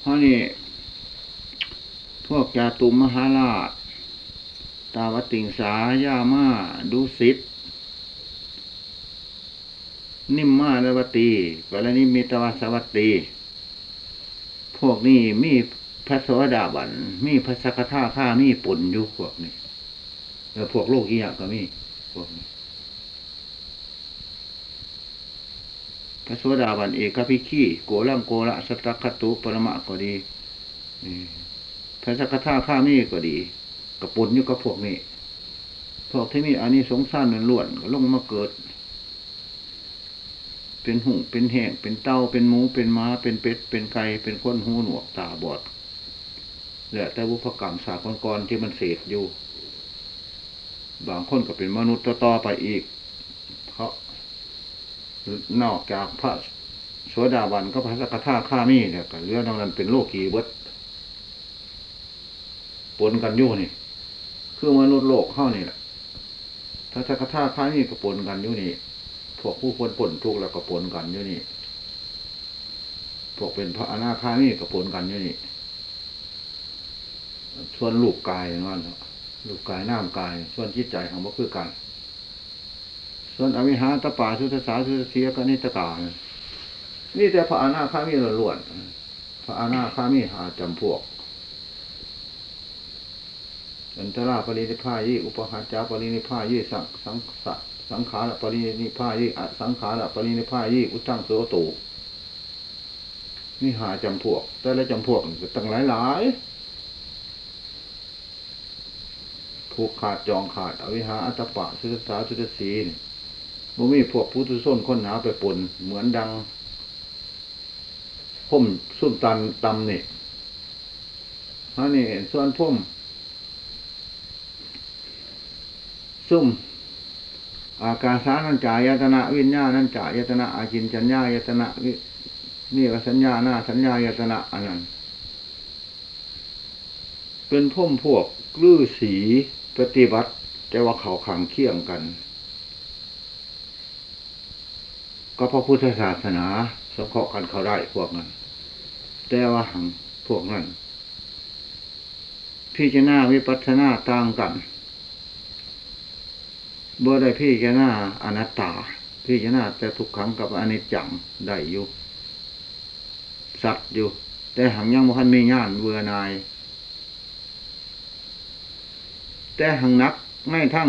เพราะนี่พวกจาตุมมหาราช ตาวติงสา ยามาดุสิต นิมมาดวตีกรณีมิตวสวัตตี พวกนี้มีพระสวสดาบัน มีพระสกทาข้ามีปุ่นอยู่พวกนี้แล้วพวกโลกอียก็มี พวกนี้ ระสวสดาบันเอกพิขีโกลังโกละสตัคตุปรมะก็ดีพระสักทาข้ามีก็ดีกับปุ่นอยู่กับพวกนี้พวกที่มีอันนี้สงสารนันล้วนก็ลงมาเกิด เป็นหูเป็นแห้งเป็นเต้าเป็นหมูเป็นม้า เป็นเป็ด เป็นไก่เป็นก้นหูหนวกตาบอดเหลือแต่บุพกรรมสากลๆที่มันเศษอยู่ บางคนก็เป็นมนุษย์ต่อๆไปอีก นอกจากพระสวดาบันก็พระสกทาข้ามีเนี่ยก็เรื่องนั้นเป็นโลกีเบิดปนกันอยู่นี่ คือมนุษย์โลกเข้านี่แหละพระสกทาข้ามีก็ปนกันอยู่นี่ พวกผู้คนปนทุกข์แล้วก็ปนกันอยู่นี่ พวกเป็นพระอนาคามีก็ปนกันอยู่นี่ ส่วนลูกกายนั่นลูกกายน้ำกาย ส่วนจิตใจของบ่คือกัน ส่วนอวิหาตปาสุทธาสุทเสียก็นิตกานี่แต่พระอนาคามีล้วนพระอนาคามีหาจำพวกอันตราปรินิพายีอุปหาจาปรินิพายีสังสังสัสังขารปรินิพายีอสังขารปรินิพายีอุตังโสตูนี่หาจำพวก แต่ละจำพวกตั้งหลายหลายผูกขาดจองขาด อวิหาอัตปะสุตสาสุตสีน บ่มีพวกพุทุส้นคนหาไปปนเหมือนดังพุ่มสุ่มตันตำนี่ฮะนี่ส่วนพุ่มซุ่มอากาสานันจายตนะวิญญาณันจายตนะอาจินจัญญายตนะนี่ก็สัญญาหน้าสัญญายตนะอันนั้น เป็นพุ่มพวกลื้อสีปฏิบัติ แต่ว่าเขาขังเคี่ยงกัน ก็พระพุทธศาสนา สงเคราะห์กันเขาได้พวกนั้น แต่ว่าหังพวกนั้นพี่จะหน้าวิปัสนาต่างกันบ่ได้พี่แกหน้าอนัตตา พี่แกหน้าแต่ทุกขังกับอนิจจังได้อยู่สัตว์อยู่ แต่หังยังบ่ทันมีญาณเบื่อนาย แต่หังนักไม่ทั้ง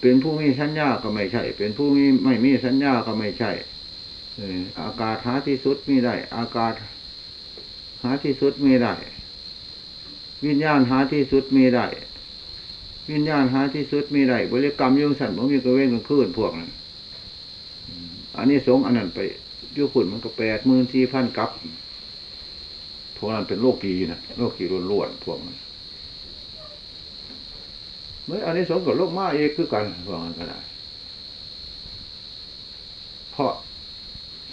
เป็นผู้มีสัญญาก็ไม่ใช่ เป็นผู้มีไม่มีสัญญาก็ไม่ใช่อากาศหาที่สุดมีได้ อากาศหาที่สุดมีได้ วิญญาณหาที่สุดมีได้ วิญญาณหาที่สุดมีไรบริกรรมยุ่งสันผมมีกระเว้นกลางคืนพวกนั้นอันนี้สงอันนั้นไปยุขุนมันก็แปดหมื่นสี่พันกับพวกนั้นเป็นโรคกีนะโรคกีล้วนๆพวกนั้น เมื่ออันนี้สงกับโรคมาเอกคือกันพวกนั้นก็ได้เพราะ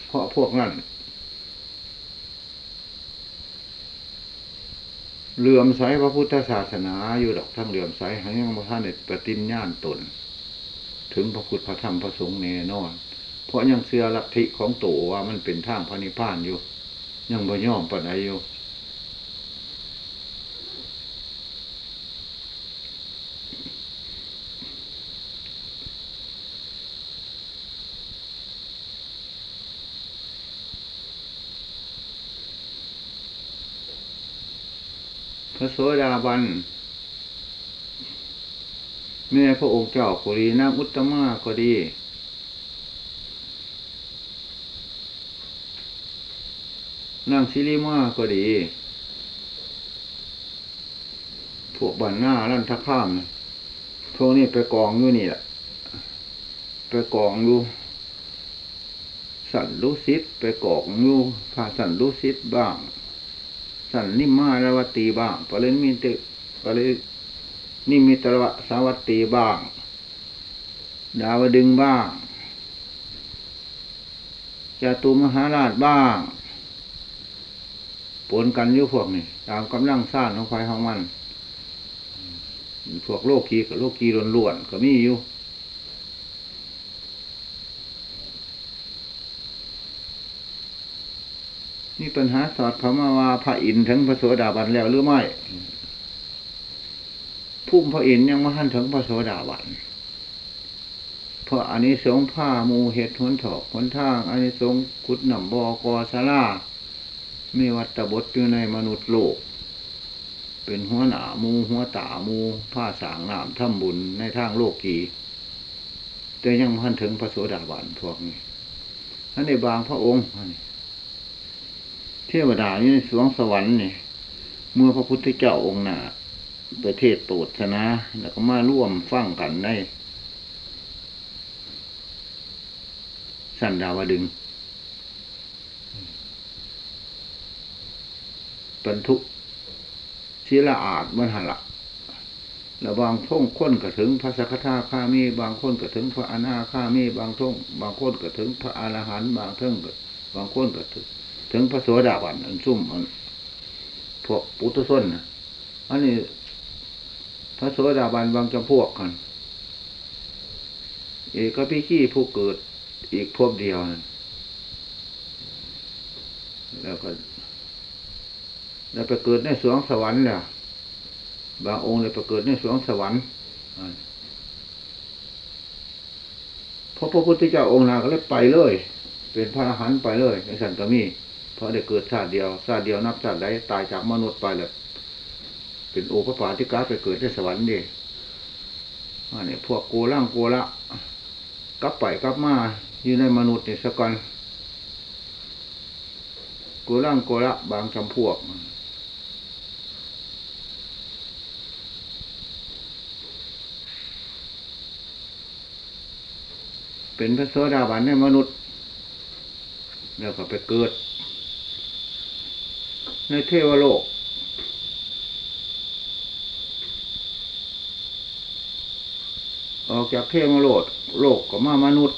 เพราะพวกนั้นเหลื่อมใสพระพุทธศาสนาอยู่ดอกทั้งเหลื่อมใสหังยังพระท่านเนปฏิญญาณตน ถึงพระพุทธพระธรรมพระสงฆ์แน่นอน เพราะยังเชื่อลัทธิของตัวว่ามันเป็นทางพระนิพพานอยู่ ยังบ่ย่อมปนใดอยู่ ระโสดาบันแม่พระองค์เจ้าก็ดีนางอุตมะก็ดี นางศิริมาก็ดี พวกบันหน้าลั่นทักข้ามพวกนี้ไปกองอยู่นี่แหละ ไปกองอยู่สันลุซิดไปกองอยู่พาสันลุซิดบ้าง สันนิมาลวัตีบ้างปริมิติปรินิมิตรวสาวัตีบ้าง ดาวดึงบ้างจตุมหาราชบ้างปนกันอยู่พวกนี้ตามกำลังสร้างของไฟของมัน พวกโลกีกับโลกีล้วนๆก็มีอยู่ นี่ปัญหาสอดเขามาว่าพระอินทร์ถึงพระโสดาบันแล้วหรือไม่พุ่มพระอินทร์ยังมาหันถึงพระโสดาบันเพราะอันนี้สงผ้ามูเห็ดหนถอกหนทางอันนี้สงกุดหนำบอกอสารามีวัตบทอยู่ในมนุษย์โลก เป็นหัวหนามูหัวตามูผ้าสางนามถ้ำบุญในทางโลกกีแต่ยังพันถึงพระโสดาบันพวกนี้อันในบางพระองค์ ทวดาอยู่ในสวงสวรรค์นี่เมื่อพระพุทธเจ้าองค์หนาประเทศโปรดชนะแล้วก็มาร่วมฟังกันในสันดาวดึงบรรทุกศิลาอาดมันหันละแล้วบางท่งค้นก็ถึงพระสกทาข้ามี บางคนก็ถึงพระอนาข้ามี บางท่งบางคนก็ถึงพระอรหันต์บางท่งบางคนก็ถึง ถึงพระโสดาบันอันซุ่มอันพวกปุถุชนนะอันนี้พระโสดาบันบางจำพวกกันเอกพี่ขี้ผู้เกิดอีกพวกเดียวนะแล้วก็แล้วไปเกิดในสวงสวรรค์แล้วบางองค์เลยไปเกิดในสวงสวรรค์พระพระพุทธเจ้าองค์นาก็เลยไปเลย เป็นพระอรหันต์ไปเลยในสันตมี เพราะได้เกิดชาติเดียวชาติเดียวนับชาติใดตายจากมนุษย์ไปเลยเป็นโอภปาติกาไปเกิดในสวรรค์ดีอันนี้พวกโกล่างโกละกลับไปกลับมาอยู่ในมนุษย์นี่สักก่อนโกล่างโกละบางจำพวกเป็นพระโสดาบันในมนุษย์ แล้วก็ไปเกิด ในเทวโลก ออกจากเทวโลกโลกก็มามนุษย์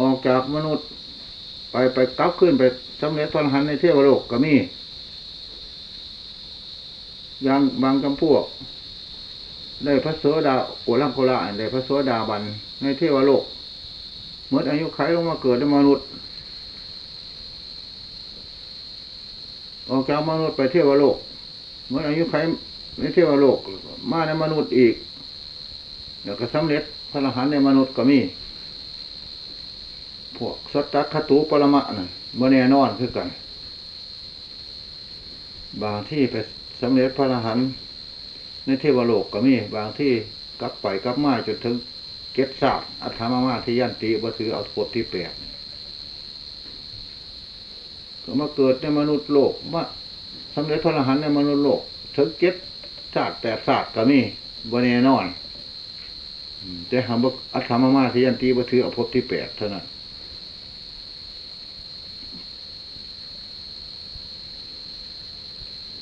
ออกจากมนุษย์ ไปไปกลับขึ้นไปสำเร็จพระหันในเทวโลกก็มีอย่างบางจำพวก ได้พระโสดาโกลังโกละได้พระโสดาบันในเทวโลกเมื่ออายุไขลงมาเกิดในมนุษย์ ออกจากมนุษย์ไปเทวโลกเมื่ออายุไขในเทวโลก มาในมนุษย์อีกเดี๋ยวก็สำเร็จพระอรหันต์ในมนุษย์ก็มี พวกสัตตคตุปรมะนั่นเมื่อแน่นอนคือกัน บางที่ไปสำเร็จพระอรหันต์ในเทวโลกก็มี บางที่กลับไปกลับมาจนถึงเกศศาสตร์อัธมามาที่ยันติบ่ถือเอาบทที่แปดก็ มาเกิดในมนุษย์โลกมาสำเร็จพระอรหันต์ในมนุษย์โลกถึงเกศศาสตร์แปดศาสตร์ก็มีบนแน่นอนแต่หำว่าอัธมามาที่ยันติบ่ถืออาพที่แปดเท่านั้น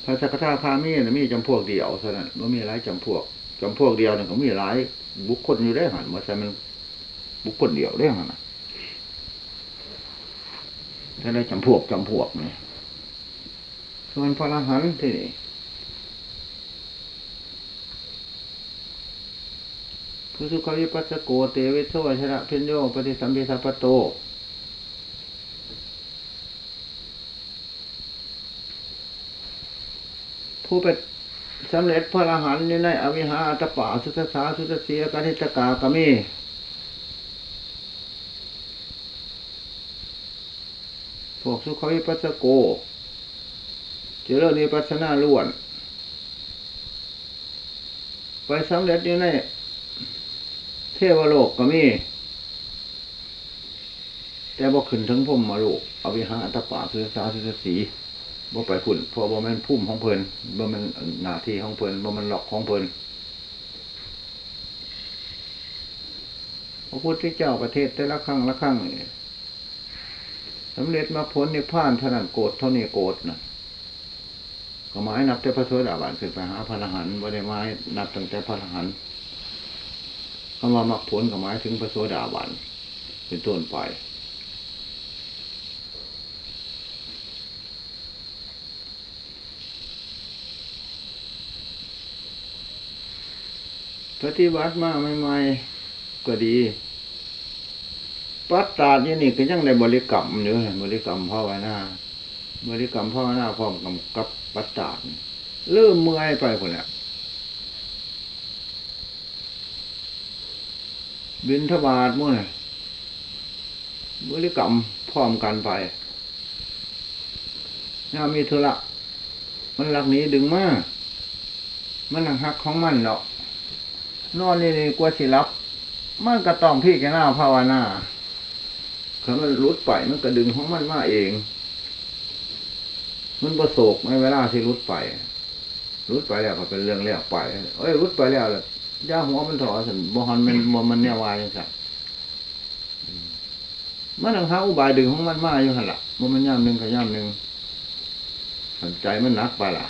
พระสักทาคามีนะมีจำพวกเดียวเท่านั้นมันมีหลายจำพวกจำพวกเดียวเนี่ยก็มีหลายบุคคลอยู่ได้หันมาใช่มันบุคคลเดียวได้หันนะ ถ้าได้จำพวกจำพวกเนี่ยส่วนพระอรหันต์ที่นี่ผู้สุขวิปัสสโกเตวิโสชนะเพนโยปฏิสัมพิสัพโต ผู้เป็นสำเร็จพระอรหันต์ในอวิหาอัตปาสุตสาสุตเสียกันิตกากามี วกสุขวิปัสสโก เจริญนิปัสนาล้วน ไปสำเร็จอยู่ในเทวโลกก็มี แต่บอกขึ้นถึงพมมาโลกอวิหาตปาสุสาสุตสีบ่ไปขุนเพราะบ่มันพุ่มของเพลินบ่มันหน้าที่ของเพลินบ่มันหลอกของเพลินพระพุทธเจ้าประเทศแต่ละครั้งละครั้ง สำเร็จมาพ้นในผ่านเท่านั้นโกรธเท่านี้โกรธนะก็หมายนับแต่พระโสดาบันขึ้นไปหาพระอรหันต์บ่ได้นับตั้งแต่พระอรหันต์คำว่ามักผลก็หมายถึงพระโสดาบันเป็นต้นไปปฏิบัติมาใหม่ๆก็ดี ปัตตานี่นี่ก็ยังในบริกรรมอยู่บริกรรมภาวนาบริกรรมภาวนาพร้อมกับกับปัตตาเริ่มเมื่อยไปคนละบินทบาทมั่งบริกรรมพร้อมกันไปถ้ามีธุระมันหลักนี้ดึงมากมันหักหักของมันเนาะนอนนี่นี่กลัวสิรับ มันก็ต้องพี่แกหน้าภาวนา ถ้ามันรุดไปมันก็ดึงของมันมาเอง มันประโศกในเวลาที่รุดไปรุดไปแล้วก็เป็นเรื่องแล้วไปเอ้ยรุดไปแล้วล่ะย่าหัวมันถอสันบอลมันมันมันเนี่ยวายยังไงมันหังหาอุบายดึงของมันมาอยู่หันละมันมันย่ำหนึ่งกับย่ำหนึ่งสนใจมันนักไปล่ะ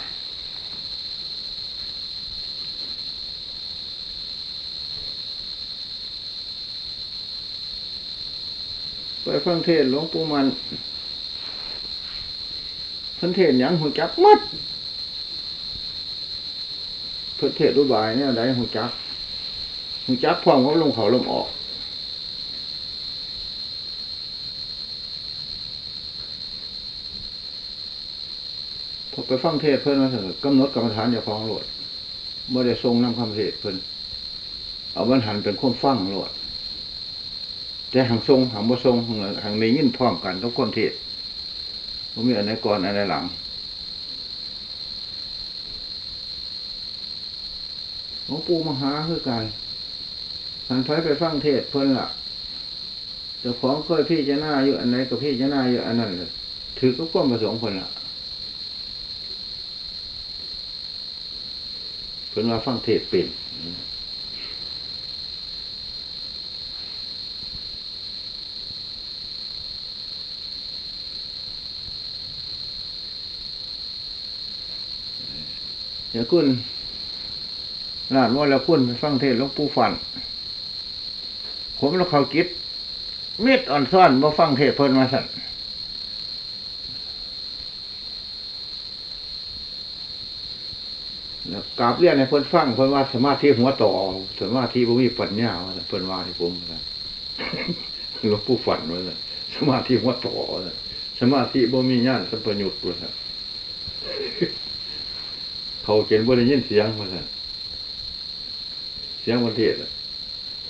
ไปฟังเทศหลวงปู่มันพันเทศยังหูจักมัดเพื่อเทศรูบายเนี่ยได้หูจักหูจักพร้อมเขาลงเขาลมออกพอไปฟังเทศเพื่อนมาเถอะกำหนดกรรมฐานอย่าฟ้องโหลดไม่ได้ทรงนำคำเทศเพื่อนเอามันหันเป็นคนฟังโหลด แต่หางทรงหางบ่ทรงหางในยินพร้อมกันกับคนเทศว่ามีอันไหนก่อนอันไหนหลัง หลวงปู่มหาคือกันหันไปไปฟังเทศเพิ่นละเจ้าของเคยพี่จะหน้าอยู่อันไหนกับพี่จะหน้าอยู่อันนั้นเลยถือก็ก้มประสงค์เพิ่นละเพิ่นว่าฟังเทศเป็นเดี๋ยวคุณลาดว่าแล้วคุณไปฟังเทศหลวงปู่ฟัน ผมแล้วเขากิดเม็ดอ่อนซ่อนมาฟังเทศเพิ่นมาสั่นแล้วกราบเรียนในเพิ่นฟังเพิ่นว่าสมาธิหัวต่อสมาธิบ่มีปัญญาว่าเพิ่นว่าให้ผมหลวงปู่ฝันว่าซั่นสมาธิหัวต่อสมาธิบ่มีญาณสัมปยุตว่าซั่น เขาเกณฑ์บ่ได้ยินเสียงว่าซั่นเสียงวันเทศอะ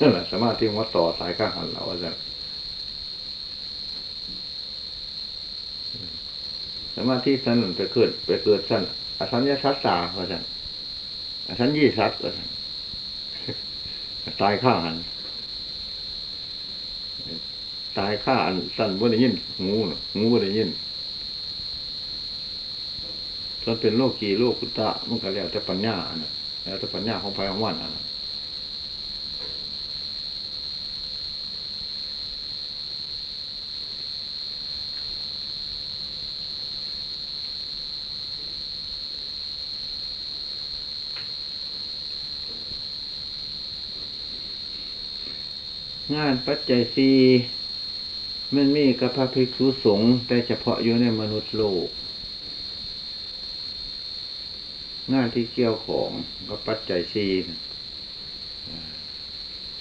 นั่นแหละสามาธิหัวต่อสายข้างหันเราว่าซั่นสามาธิสั้นไปเกิดไปเกิดสั้นอสัญญาสัตตาว่าซั่นอสัญญีสัตว่าซั่นตายข้างหันตายข้าอันสั้นบ่ได้ยินงูน่ะงูบ่ได้ยิน ส่วนเป็นโลกีโลกุตตะมันก็แล้วแต่ปัญญาอันน่ะแล้วแต่ปัญญาของภายของวันอันน่ะงานปัจจัยสีมันมีกับพระภิกษุสงฆ์แต่เฉพาะอยู่ในมนุษย์โลก งานที่เกี่ยวของกับปัจจัยสี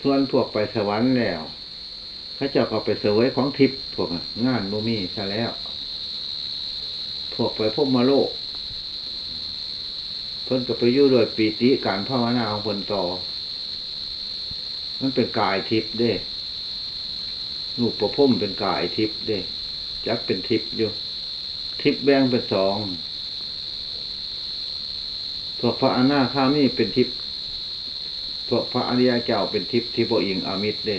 ส่วนพวกไปสวรรค์แล้วพระเจ้าก็ไปเสวยของทิพย์พวกงานบ่มีซะแล้ว พวกไปพบมาโลก เพิ่นก็ไปยู่โดยปีติการภาวนาของเพิ่นต่อ มันเป็นกายทิพย์เด้ลูกประพุ่มเป็นกายทิพย์เด้จักเป็นทิพย์อยู่ ทิพย์แบ่งเป็นสอง พวกพระอนาคามีเป็นทิพย์พวกพระอริยเจ้าเป็นทิพย์ที่พวกอิงอามิตรเด้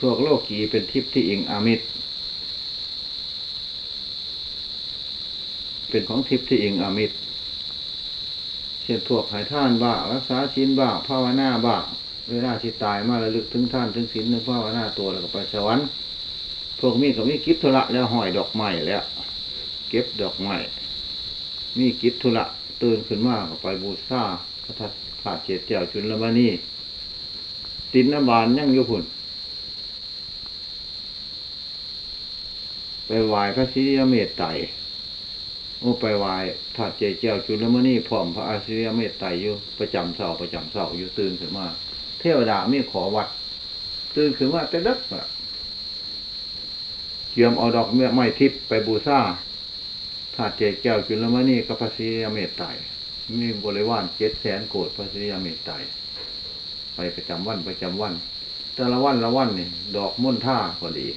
พวกโลกีเป็นทิพย์ที่อิงอามิตร เป็นของทิพย์ที่อิงอามิตร เช่นพวกหายท่านบ้ารักษาศีลบ้าภาวนาบ้า เวลาที่ตายมาระลึกถึงท่านถึงศีลถึงภาวนาตัวแล้วก็ไปสวรรค์พวกมีก็มีกิจธุระแล้วห้อยดอกไม้แล้ว เก็บดอกไม้มีกิจธุระตื่นขึ้นมาก็ไปบูชาพระทัตขาเจตเจ้าจุลมณีตินนบานยังอยู่พุ่นไปไหว้พระศิรีเมตไตรโอ้ไปวายถาดเจเจ้าจุลมณีพร้อมพระอาศิริยเมตไตรอยู่ประจำเสาประจำเสาอยู่ตื่นขึ้นมา เทวดามีขอวัดตื่นขึ้นมาแต่ดักเกี่ยมเอาดอกเมื่อไม้ทิพย์ไปบูชาถาดเจเจ้าจุลมณีกับพระศิริยเมตไตรมีบริวารเจ็ดแสนโกดพระศริยเมตไตรไปประจำวันประจำวัน แต่ละวันละวันนี่ดอกม่นท่าพอดี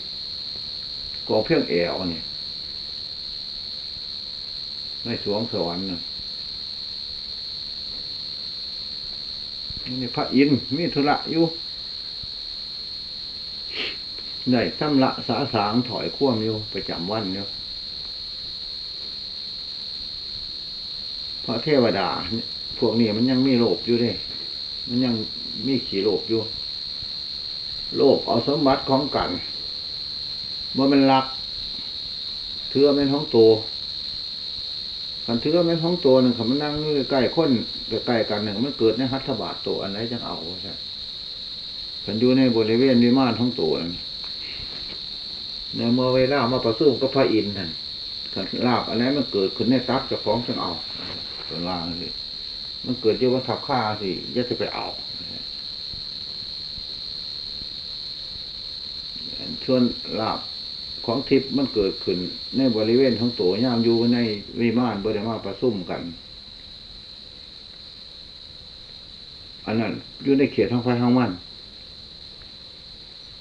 กองเพียงแอวนี่ในสวงสวรรค์ นี่พระอินทร์มีธุระอยู่ได้ทำละสาสางถอยข่วมอยู่ประจำวันเนี่ยพระเทวดา พวกนี้มันยังมีโลภอยู่เด้มันยังมีขี่โลภอยู่ โลภเอาสมบัติของกันว่ามันรักเถื่อเป็นท้องตัว กันเถื่อเป็นท้องตัวหนึ่งเขามันนั่งใกล้คนใกล้กันหนึ่งมันเกิดในฮัตถบาทตัวอันไหนจังเอาใช่กันอยู่ในบริเวณวิมานท้องตัวในเมื่อเวลามาประสู้กับพระอินทร์นั่นกันลาบอะไรมันเกิดขึ้นในตับจะฟ้องจังเอาตัวล่างสิมันเกิดเยอะว่าทับข้าสิยัจะไปเอาส่วนลาบ ของทิพย์มันเกิดขึ้น ในบริเวณของตัวย่ามอยู่ในวิมานบริมาประซุ่มกัน อันนั้นอยู่ในเขตทางไฟทางมัน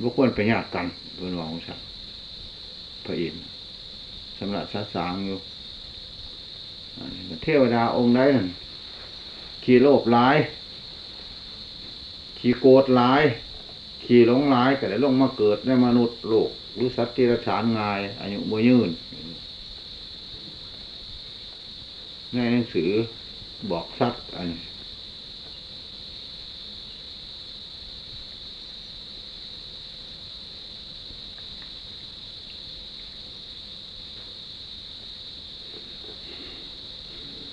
บุคคลไปญาติกันเป็นหวังสักพระอินทร์สำหรับสัสางอยู่เทวดาองค์ใดนั่นขี่โลภร้าย ขี่โกรธร้าย ขี่หลงร้ายก็ได้ลงมาเกิดในมนุษย์โลกหรือสัตว์ที่ระฉานงาย อายุบ่ยืนในหนังสือบอกสัตว์อันนี้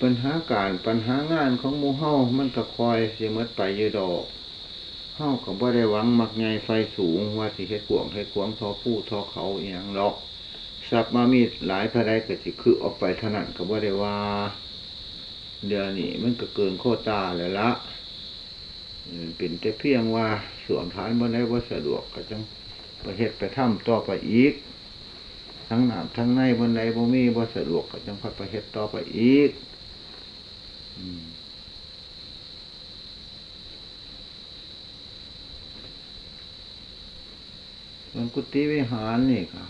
ปัญหาการปัญหางานของมูเฮามันก็คอยเสียมดไปยืดอก เฮาก็บ่ได้หวังมักไงไฟสูงว่าสิเฮ็ดกวงเฮ็ดกวงทอผู้ทอเขาอย่างหรอกสับมามีหลายพระได้ก็สิคือออกไปเท่านั้นก็บ่ได้ว่า เดี๋ยวนี้มันก็เกินโคตาแล้วละเป็นแต่เพียงว่าสวมฐานบนได้ว่าสะดวกก็จังประเทศไปถ้ำต่อไปอีก ทั้งหนามทั้งในบนใดบ่มีบ่สะดวกก็จังพัดประเทศต่อไปอีกมั นกุฏิวิหารนี่ครับ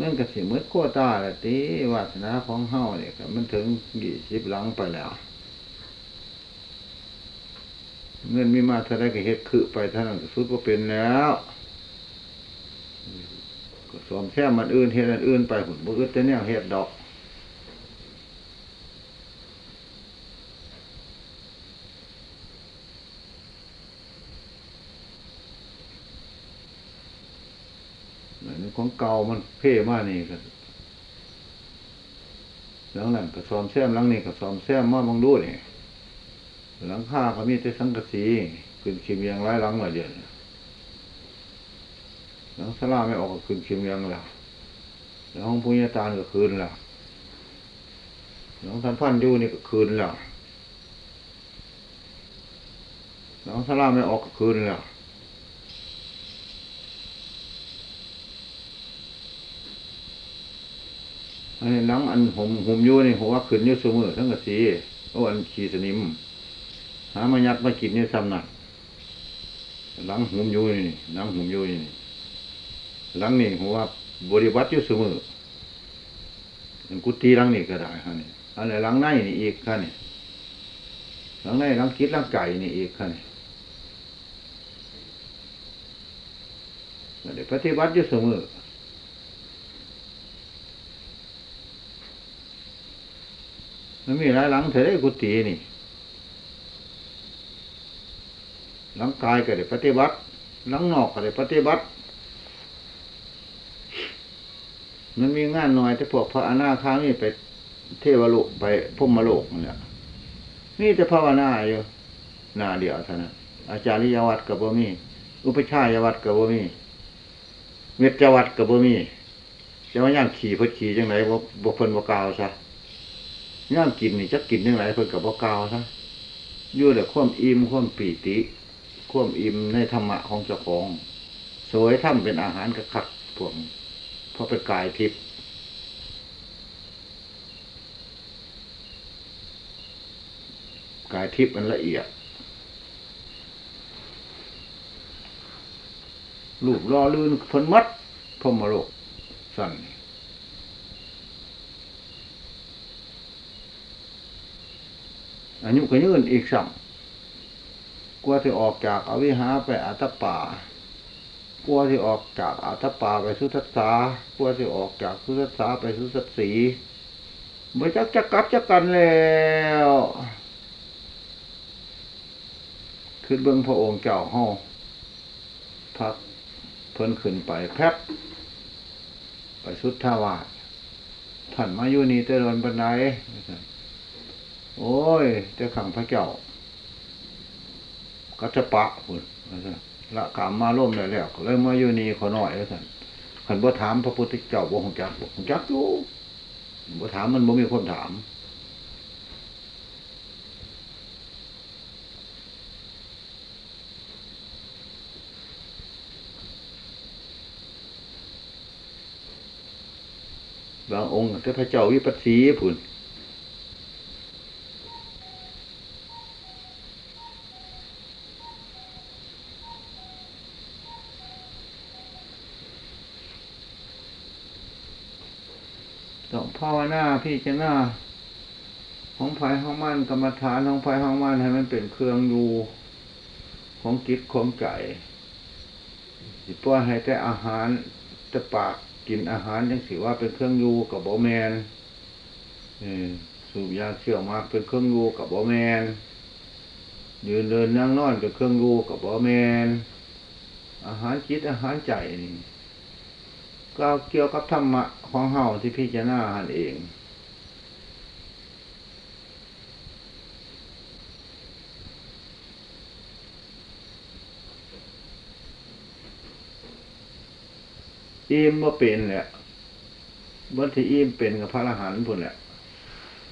มันก็สิมืดขั้วตาละตีวาสนาของเฮาเนี่ยครับมันถึงยี่สิบหลังไปแล้ว เงินมีมาเท่าไรก็เฮ็ดคือไปเท่านั้นสุดก็เป็นแล้วก็สอมแค่มันอื่นเฮ็ดอันอื่นไปหุ่นบุอึดแต่เนี่ยเฮ็ดดอกของเก่ามันเพ่มากนี่ก็หลังนั้นก็ซ้อมแซมหลังนี้ก็ซ้อมแซมมาบางดูนี่หลังข้าก็มีแต่สังกะสีขึ้นคิมยังไร้หลังมาเดียวหลังสลาไม่ออกก็ขึ้นคิมยังแล้วหลังห้องพุญญาตาก็คืนแล้วหลังทันพันยูนี่ก็คืนแล้วหลังสลาไม่ออกก็คืนแล้ว อันนี้หลังอันห่มห่มยู่นี่หัวขึ้นยุ่สมือทั้งกระสีโอ้อันขีสนิม หามายัดมากินนี่ซ้ำหนักหลังหุมยู่นี่หลังหุมยู่นี่หลังนี่หัวบริวัติยุ่สมือกุฏิหลังนี่ก็ได้ฮะนี่อันไหนหลังในนี่อีกค่ะนี่หลังในหลังคิดหลังไก่นี่อีกค่ะนี่เดี๋ยวปฏิบัติยุ่สมือ มันมีหลายหลังเถอได้กุฏินี่ หลังกายก็ได้ปฏิบัติ หลังนอกก็ได้ปฏิบัติ มันมีงานหน่อยแต่พวกพระอนาคามีไปเทวโลกไปพุ่มมโลกเนี่แหละนี่จะภาวนาอยู่หน้าเดียวเท่านั้นอาจารย์ยวัดกับบ่มี อุปชายวัดกับบ่มีเมตจวัดกับบ่มีจะว่าย่างขี่เพิ่นขี่จังไรบ่บ่เพิ่นบ่กาวซะ ย่างกินนี่จะกินจังไรเพิ่นกับบ่กาวซะยู่แต่ความอิ่มความปีติความอิ่มในธรรมะของเจ้าของสวยทำเป็นอาหารกระคักพวกเพราะเป็นกายทิพย์กายทิพย์มันละเอียดลูกรอลื่นเพิ่นมัดพรมโลกสั่น อายุก็ยืนอีกสัมกลัวที่ออกจากอวิหาไปอัตป่ากลัวที่ออกจากอัตป่าไปสุทัสสากลัวที่ออกจากสุทัสสาไปสุทัสสีไม่จักจะกลับจะกันแล้วขึ้นเบื้องพระองค์เจ้าห้องพักเพิ่นขึ้นไปแพบไปสุดทาวาท่านมาอยู่นี่เตรนบันได โอ้ยเจ้าขังพระเจ้ากัจปะคุณละกามมาล่มเลยแล้วเลยมาอยู่นี่ขอหน่อยแล้วท่านขันบ่ถามพระพุทธเจ้าบ่หงจักบ่หงจักอยู่บ่ถามมันบ่มีคนถามบางองค์แต่พระเจ้าวิปัสสีผุนาวนาพี่จะหน้าของภายห้องมันกรรมฐานของภายห้องมันให้มันเป็นเครื่องอยู่ของกิจของใจสิป้อนให้แต่อาหารแต่ปากกินอาหารยังสิว่าเป็นเครื่องยูกับบอแมนสูบยาเชี่ยวมากเป็นเครื่องยูกับบอแมนยืนเดินนั่งนอนเป็นเครื่องยูกับบอแมนอาหารจิตอาหารใจนี่ ก็เกี่ยวกับธรรมะของเฮาที่พิจารณาหันเอง อิ่มว่าเป็นแหละบัที่อิ่มเป็นกับพระอรหันต์พุ่นแหละ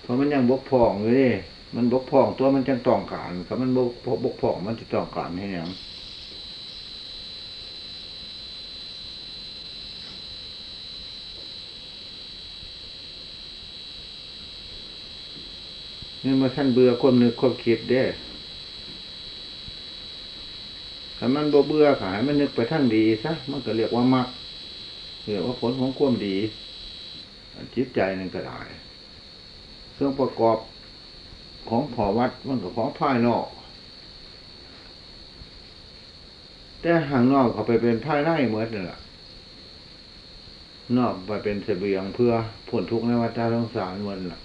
เพราะมันยังบกพร่องอยู่นี่มันบกพร่องตัวมันจังต้องการครับมันบกบกพร่องมันจะต้องการให้ยัง นี่มาท่านเบื่อความนึกความคิดเด้ถ้ามันบ่เบื่อขายมันนึกไปท่านดีซะมันก็เรียกว่ามักเรียกว่าผลของความดีจิตใจนั่นก็ได้เครื่องประกอบของผอวัดมันก็ของภายนอก แต่ห่างนอกเขาไปเป็นภายในเหมือนนั่นแหละนอกไปเป็นเสบียงเพื่อผลทุกข์ในวัฏสงสารมันล่ะ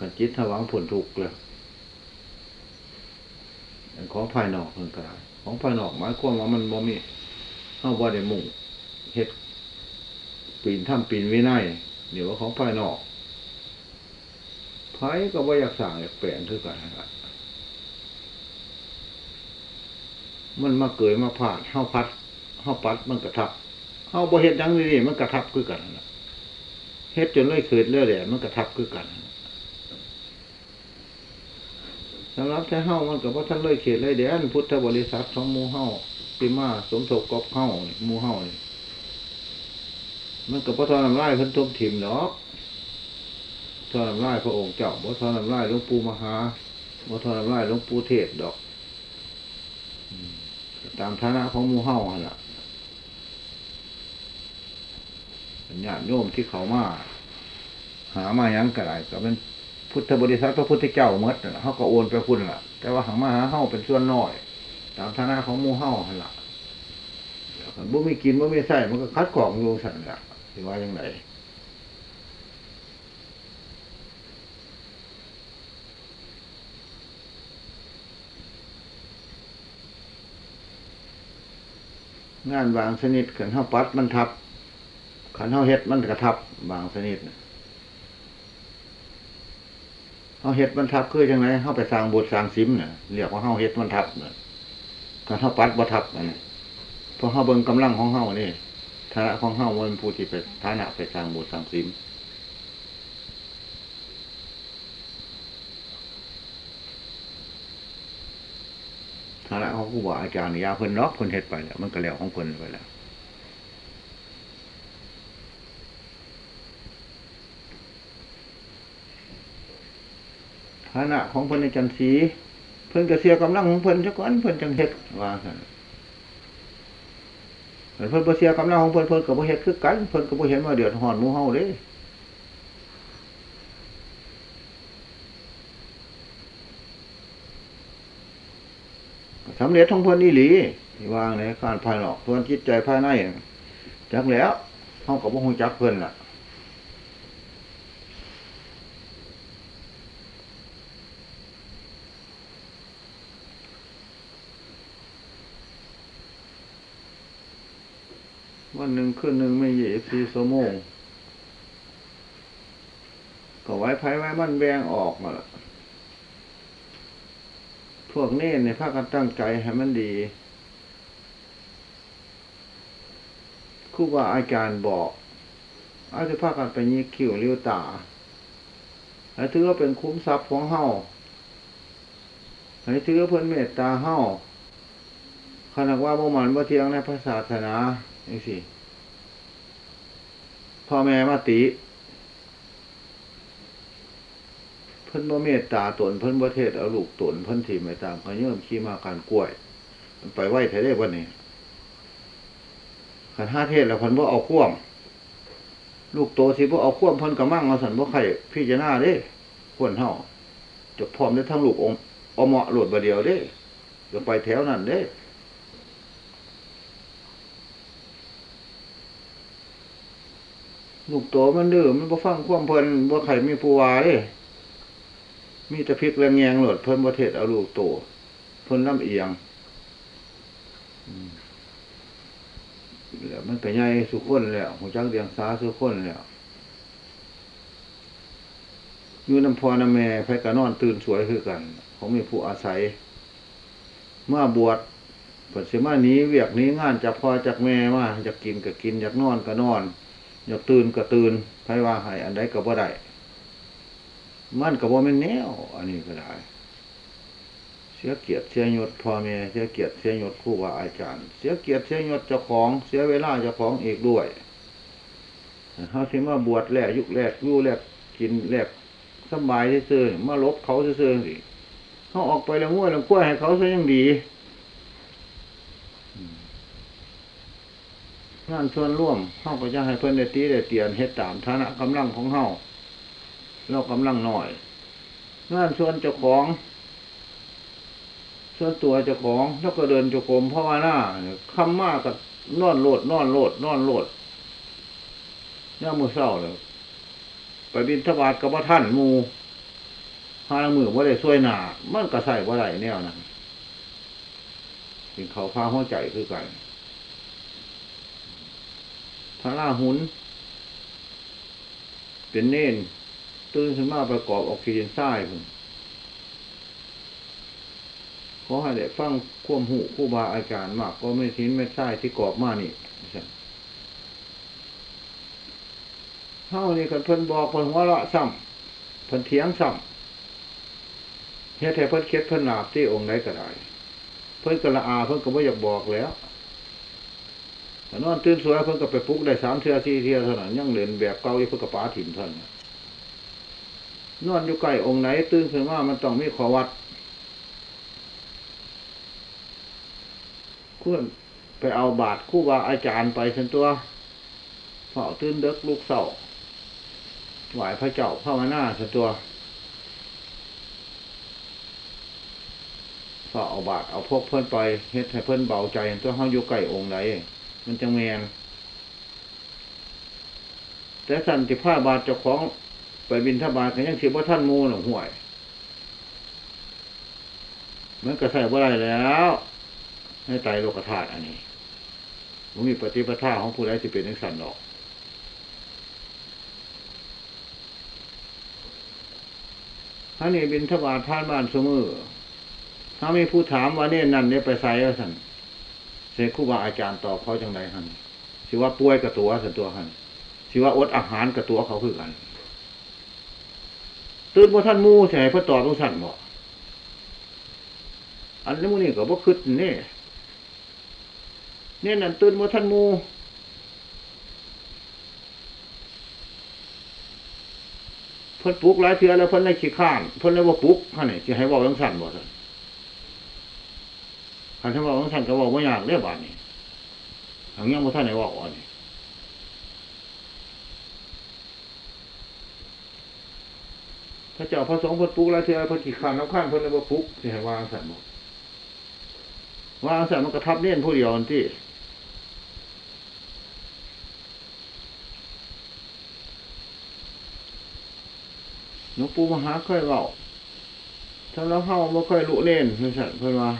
กันจิตถวังผลทุกข์เลยของภายนอกมันก็ได้ของภายนอกหมายความว่ามันบ่มีเข้าว่าได้มุ่งเฮ็ดปีนถ้ำปีนวินัยเดี๋ยวว่าของภายนอกไพ่ก็ว่าอยากสั่งอยากแปลงคือกันนะมันมาเกิดมาผ่านเข้าพัดเข้าปัดมันกระทับเข้าบ่เห็ดดังนี่มันกระทับคือกันนะเฮ็ดจนเลยเกิดเรื่อยๆมันกระทับคือกัน สำหรับแท้เฮ้ามันกับว่าท่านเลยเขตเลยเดี๋ยวพุทธบริษัทของมูเฮ้าปีมาสมทบกอบเฮ้ามูเฮ้านี่มันกับพระทอนำลายพันทุบถิ่มเนาะทอนำลายพระองค์เจ้าพระทอนำลายหลวงปู่มหาพระทอนำลายหลวงปู่เทศดอกตามฐานะของมูเฮ้าหันละญาติโยมที่เขามา หามายังกระไรก็เป็น พุทธบริษัทพระพุทธเจ้าเมื่อเขาก็โอนไปพุ่นละแต่ว่าหางมาหาเฮ้าเป็นส่วนน้อย ตามฐานะของมูเฮ้าหละบุไม่กินบุไม่ใส่มันก็คัดกรองโยงสั่นละือว่าอย่างไรงานบางชนิดขันเท้าปัดมันทับขันเท้าเฮ็ดมันกระทับบางชนิด เท้าเฮ็ดมันทับคือยังไงเท้าไปสร้างบทสร้างซิมเนี่ยเรียกว่าเท้าเฮ็ดมันทับเนี่ยขันเท้าปัดบ่ทับเนี่ยเพราะเท้าเบิ่งกำลังของเท้านี่ถ้านะของเฮามันผู้ที่ไปฐานะไปสร้างบสถ์สร้างศิลป์ฐานะของครูบาอาจารย์นี่ยาเพิ่นเนาะเพิ่นเฮ็ดไปแล้วมันก็แล้วของเพิ่นไปแล้วานะของเพิ่นในจันทรีเพิ่นก็เสียกำลังของเพิ่นซะก่อนเพิ่นจังเฮ็ดว่าซั่นเพิ่นบ่เสียกำลังของเพิ่นเพิ่นก็บ่เฮ็ดคือกันเพิ่นก็บ่เห็นว่าเดือดร้อนมูเฮาเด้สำเร็จของเพิ่นอีหลีที่วางในการภายนอกส่วนจิตใจภายในจักแล้วเฮาก็บ่ฮู้จักเพิ่นล่ะ วันหนึ่งคืนหนึ่งไม่ยี่สิบสี่ชั่วโมงก็ไว้ไพ่ไว้มันแบงออกมาละพวกนี้ในภาคกันตั้งใจให้มันดีครูบาอาจารย์บอก อาจจะพาคกันไปยีคิวเลี้ยวตาให้ถือว่าเป็นคุ้มทรัพย์ของเฮาให้ถือว่าเพิ่อนเมตตาเฮาขนาดว่าบ่มันบ่เทียงในพระศาสนา นี่สิพ่อแม่มาติ เพิ่นบ่เมตตาตนเพิ่นบ่เทศเอาลูกตนเพิ่นถิ่มไปตามก็เยิ่มขี้มาการกล้วย มันไปไหวแท้ได้บ่นี่ขันห้าเทศแล้วเพิ่นบ่เอาข่วมลูกโตสิบ่เอาข่วมเพิ่นก็มั่งเอาสันบ่ไข่พี่จะหน้าเด้ควรเฮาจะพร้อมได้ทั้งลูกองอเหมาะโหลดบ่เดียวเด้จะไปแถวนั้นเด้ ลูกโตมันดื้อมันบ่ฟังความเพิ่นบ่ไข่มีผู้วาเด้มีต่พริกแรงแงงโหลดเพิ่นบ่เทศเอาลูกโตเพิ่นลำเอียงแล้วมันก็ใหญ่สุคนแล้วหูจักเดียงสาสุคนแล้วอยู่น้ำพอน้ำแม่ไผกะนอนตื่นสวยคือกันของมีผู้อาศัย เมาบวชเปิดเสมานี้เวียกนี้งานจากพ่อจากแม่มาอยากกินก็กินอยากนอนก็นอน อยากตื่นก็ตื่นไผว่าให้อันใดก็บ่ได้มันก็บ่แม่นแนว อันนี้ก็ได้เสียเกียรติเสียยศพ่อแม่เสียเกียรติเสียยศครูบาอาจารย์ เสียเกียรติเสียยศเจ้าของเสียเวลาเจ้าของอีกด้วยเฮาสิมาบวชแลกยุคแรกยู่แรกกินแรกสบายซื่อๆมาลบเขาซื่อๆสิเฮาออกไปแล้วง่วแล้วกล้วยให้เขาซะยังดี งานส่วนร่วมเฮาก็จะให้เพิ่อนได้ตีได้เตียนเฮ็ดตามฐานะกำลังของเฮาเรากำลังหน่อย งานส่วนเจ้าของ ส่วนตัวเจ้าของแล้วก็เดินจุกรมภาวนาคำมากกับนอนโลดนอนโลดนอนโลดย่ามือเศร้าเลยไปบินทบาทกับะท่านมูหามือว่าได้ช่วยหนามันก็ใส่ว่าไรแนวนั้นถึงเขาพาหัวใจคือกัน พระราหุน เป็นเน้นตื่นขึ้นมาประกอบออกซิเจนไส้ผมขอให้ได้ฟังควมหูคู่บาอาจารย์มาก ก็ไม่ทิ้นไม่ใช่ที่กรอบมานี่เฮ้านี่กันเพิ่นบอกเพิ่นหัวเราะซ้ำเพิ่นเถียงซ้ำเฮ็ดให้เพิ่นเค็ดเพิ่นหนาบที่องค์ไหนก็ได้ เพิ่นกระอาเพิ่นก็ไม่อยากบอกแล้ว แต่นอนตื่นสวยเพิ่นก็ไปปลุกได้สามเทือสี่เทือเท่านั้นยังเหรียญแบบเก่าอยู่เพิ่นก็ป้าถิ่มเท่านั้นนอนอยู่ใกล้องค์ไหน ตื่นขึ้นมามันต้องมีขอวัดคุณไปเอาบาทคู่บาอาจารย์ไปสันตัวเฝ้าตื่นเด็กลูกเสาไหวพระเจ้าเข้ามาหน้าสันตัวเฝ้าเอาบาทเอาพวกเพื่อนไปเฮ็ดให้เพื่อนเบาใจตัวห้องอยู่ใกล้องค์ไหน มันจะแมนแต่สันติภาบาทเจ้าของไปบินทบาทก็ยังถือว่าท่านมูหนห่วย มันก็ใส่ว่าไรแล้วให้ไตโลกธาตุอันนี้มันมีปฏิปทาของผู้ใดที่เป็นนักสันดอกถ้านนี่บินทบาทผ่านบ้านเสมอถ้ามีผู้ถามว่าเนี่ยนั่นเนี่ยไปใส่แล้วสัน เสกครูบาอาจารย์ตอบเขาจังไรฮันสิว่าป่วยกับตัวสันตัวหันสิว่าอดอาหารกับตัวเขาคือกัน ตื่นบ่ท่านมูใช่เพื่อตอบต้องสั่นบอกอันนี้มูนี่ก็บ่คืดนี่เนี่ยนั่นตื่นบ่ท่านมูเพิ่นปลุกหลายเทือแล้วเพิ่นเลยขี้ข้านเพิ่นเลยว่าปลุกท่านนี่สิให้บอกต้องสั่นบอกสั่น คันถ้านบอกต้องสั่นก็บอกว่าอยากเรียบานนี่ทางยังบ่าท่านไหนบอกอันนี้พระเจ้าพระสงฆ์พิ่นปลุกหลายเทื่อพิ่นขี้ข้านน้ำข้านพิ่นเลยว่าปลุกสิให้วางสั่นบอกวางสั่นมันกระทับเน้นผู้เดียวนที่หลวงปู่มหาเคยเล่าถ้าเราเข้าไม่ค่อยรู้เล่นเพื่อนเพื่อนว่า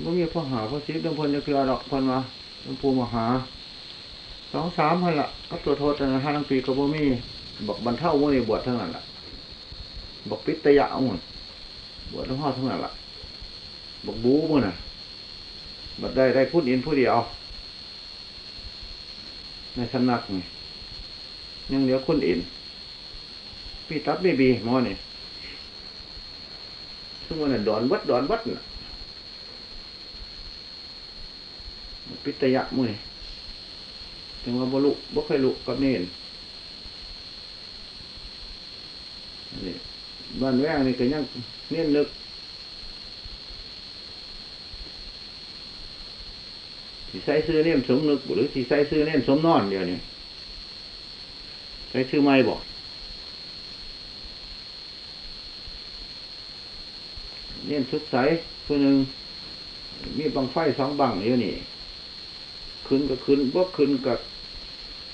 ไม่มีพ่อหาพ่อซิดเพื่อนจะเกลือดอกพื่อนว่าหลวงปู่มหาสองสามพันละก็ตัวโทษแต่ห้าทั้งปีก็บ่มีบอกบรรเทามื่อบวชทั้งนั้นละบอกปิตยะมุ่นบวชทั้งห้อทั้งนั้นละบอกบูมุ่นน่ะบัดได้ได้พูดอินผู้เดียว ในสำนักนี่ยังเหลือคนอินพี่ตับไม่บีมอนี่ซึ่งมันดอนวัดดอนวัดน่ะ พิตยะมือถึงว่าบลุบ่เคยลุกับเนนนี่บ้านแวงนี่ก็ยังเนียนนึกที่ใส่ซื้อเนี่ยสมนึกหรือที่ใส่ซื้อเนี่ยสมนอนเดียวนี่ใส่ชื่อไม่บอกเนี่ยสุดใสคนหนึ่งมีบังไฟสองบังอยู่นี่ ขึ้นก็ขึ้นบ่ขึ้นก็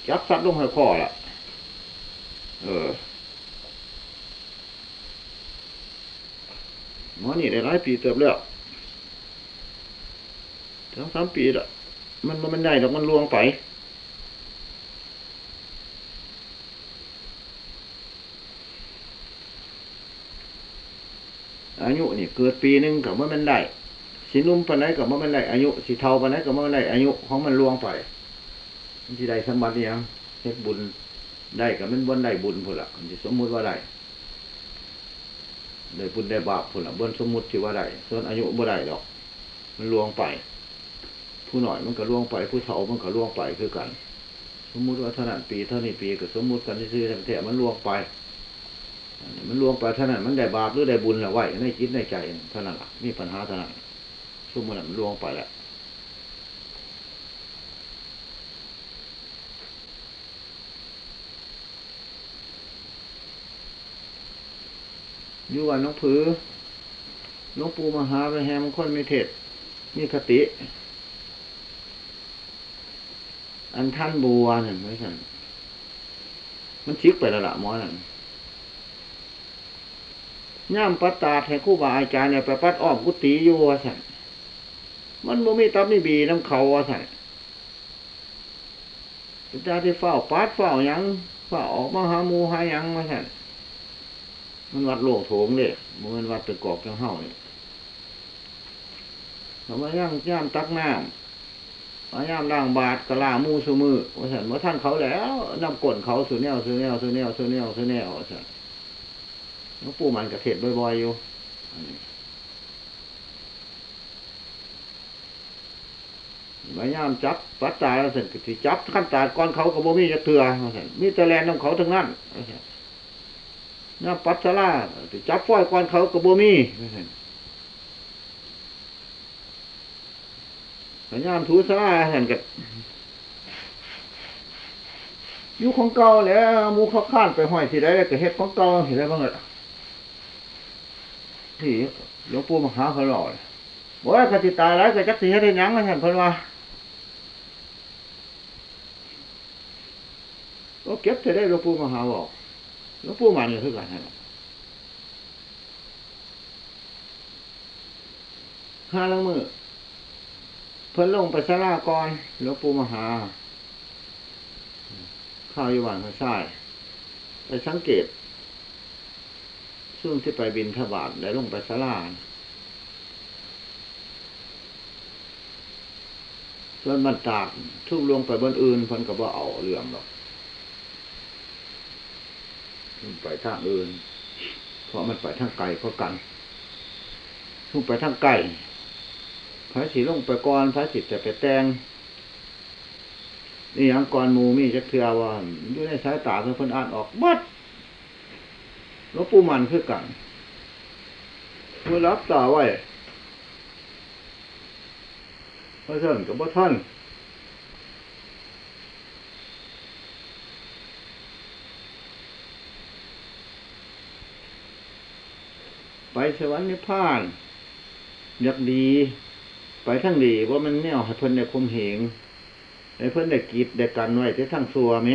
จับซัดลงหัวคอละเออหมอนี่ได้หลายปีเติบแล้วสองสามปีละมันมันได้ดอกมันลวงไปอายุนี่เกิดปีหนึ่งกับว่ามันได้ สินุ่มปานไหนกับว่ามันได้อายุสิเทาปานไหนกับว่ามันได้อายุของมันล่วงไปมันสิได้สมบัติยังเฮ็ดบุญได้กับมันบนได้บุญพุ่นละมันสิสมมุติว่าได้ได้บุญได้บาปพุ่นละบนสมมุติที่ว่าได้ส่วนอายุบ่ได้ดอก มันล่วงไป ผู้หน่อยมันก็ล่วงไป ผู้เฒ่ามันก็ล่วงไปคือกัน สมมุติว่าเท่านั้นปีเท่านี้ปีก็สมมุติกันที่ซื้อแท้ๆมันล่วงไปมันรวมไปเท่านั้นมันได้บาปหรือได้บุญล้วไว้ในจิตในใจเท่านั้นละมีปัญหาเท่านั้น สมมติมันรวมไปแล้วอยู่วันน้องผือน้องปูมหาไปแฮมคนมีเทศมีคติ อันท่านบัวเห็นไหมท่นมันชิกไปแล้วละมอนั่นย่ามปัตตาให้ครู่บาอาจารย์เนี่ยไปปัดอ้อมกุฏิอยู่ว่าสั่น มันบ่มีตับนี่บีน้ำเขาว่าสั่นอาจารที่เฝ้าปัดเฝ้ายังเฝ้าออกมาหามูหายังว่าใส่มันวัดโลกโถงเลยมันวัดเป็นกอกจังเฮาเนี่ยเรามย่างย่ามตักน้ำมาย่ามล่างบาทกะลามูสูมือว่าสั่นว่าท่านเขาแล้วนำกดเขาสุแนวสุแนวสุแนวสุแนวสุแนวว่าสั่นหลวงปู่มันกระเทศบ่อยๆอยู่ พยายามจับปัดตาแล้วเสร็จที่จับขั้นตาก่อนเขากับบ่มีจะเถื่อมีต่แลนน้ำเขาทั้งนั้นน้ำปัดสลาที่จับฝ้อยก่อนเขากับบ่มีพยายามถูสลาเห็นกับยุคของเก่าแล้วมูเขาข้านไปห้อยที่ได้ก็เฮ็ดของเก่าเห็นได้บ้างเหรอที่หลวงปู่มหาเขาหล่อบอกว่ากติตายแล้วก็จักสีให้ได้ยังนะท่านเพิ่นว่า เก็บจะได้หลวงปู่มหาบอกหลวงปู่มันก็คือกันนั่นห้าลังมือเพิ่นลงไปสลากรหลวงปู่มหา ข้าวอยู่บ้านเขาใช่ไปสังเกต ซึ่งที่ไปบินทบาทได้ลงไปสลาส่วนมันตากทุ่งลงไปบนอื่นเพิ่นก็บ่เอาเรื่องหรอก มันไปทางอื่น เพราะมันไปทางไกลก็กันทุ่งไปทางไกลพระสีลงไปก่อนพระสิจะไปแต่งนี่ยังก่อนหมูมีจักเทือว่าอยู่ในสายตาเพิ่นเพิ่นอ่านออกบัดหลวปูมันคือกันเมื่อรับตาไว้พระเถินกับพระท่าน สวรรค์นิพพานอยากดี ไปทั้งดีว่ามันเนี่ยให้เพิ่นได้คมเหงให้เพิ่นได้กีดได้กันไว้ที่ทั้งสัวไหม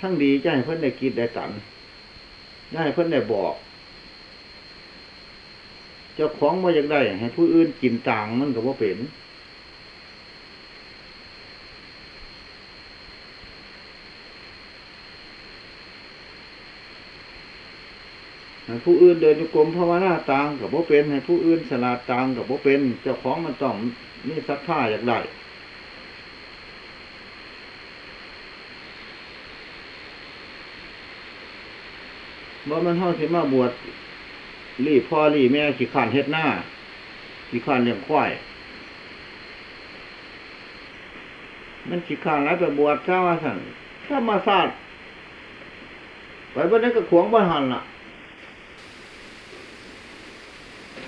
ทั้งดีจะให้เพิ่นได้กีดได้กันจะให้เพิ่นได้บอกเจ้าของว่าอยากได้ให้ผู้อื่นกินต่างมันก็บ่เป็น ให้ผู้อื่นเดินจงกรมภาวนาต่างกับบ่เป็นให้ผู้อื่นสลาดต่างกับบ่เป็น เจ้าของมันต้องมีศรัทธาอยากได้บ่มันเฮาสิมาบวชรีพ่อรีแม่ขี้ขานเฮ็ดหน้าขี้ขานเลี้ยงควายมันขี้ขานแล้วไปบวชซะว่าซั่นถ้ามาศาสตร์ไปบ่ได้ก็ขวงบ่หันล่ะ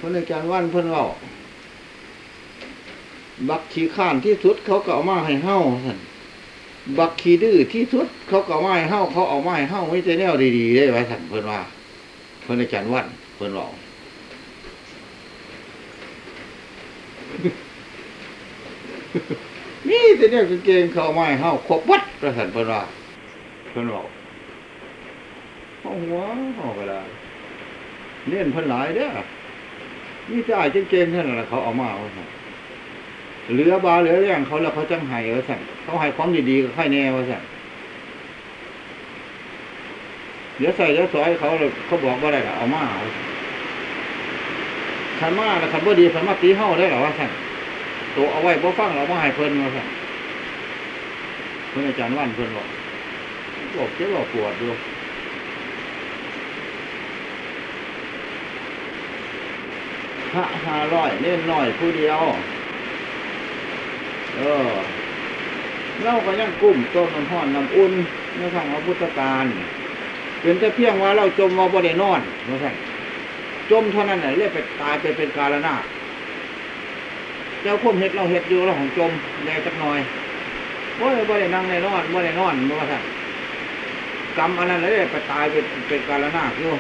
เพิ่นอาจารย์วันเพิ่นเว้าบักขี้ข้านที่สุดเขาก็เอามาให้เฮ้าท่านบักขี้ดื้อที่สุดเขาก็เอามาให้เฮ้าเขาเอามาให้เฮ้าไม่ใช่แนวดีๆได้ว่าท่านเพิ่นว่า เพิ่นอาจารย์วันเพิ่นเว้านี่แต่เนี่ยเกงเขาเอามาให้เฮาครบวัดว่าท่านเพิ่นว่าเพิ่นเว้าเอาหัวเอาไปละเล่นเพิ่นหลายเด้อ นี่จะอายเก่งๆเท่านั้นแหละเขาเอามาเอาสั่นเหลือบาเหลือเรื่องเขาแล้วเขาจังไห้เอาสั่นเขาให้ของดีๆกับไข่แน่ว่าสั่นเดี๋ยวใส่เดี๋ยวสอยเขาเลยเขาบอกว่าได้ก็เอามาเอาขันมาแล้วขันบ่ดีขันมาตีเฮ้าได้หรอว่าสั่นตัวเอาไว้บ่ฟังเราบ่ให้เพลินว่าสั่นเพิ่นอาจารย์ว่านเพิ่นบอกบอกเจ็บบอกปวดดู พระห้าร้อยเล่นน้อยผู้เดียว เออเล่าก็ยังกุ้มต้นน้ำห้อนน้ำอุ่นในทางพระพุทธการเป็นแต่เพียงว่าเราจมว่าบ่ได้นอนนะท่านจมเท่านั้นแหละเรียกไปตายไปเป็นกาลนาเจ้าพุ่มเห็ดเราเห็ดอยู่เราของจมแรงจักหน่อยบ่ได้บ่ได้นั่งในนอนบ่ได้นอนบ่ว่าท่านกรรมอันนั้นเลยไปตายเป็นเป็นกาลนาถอยู่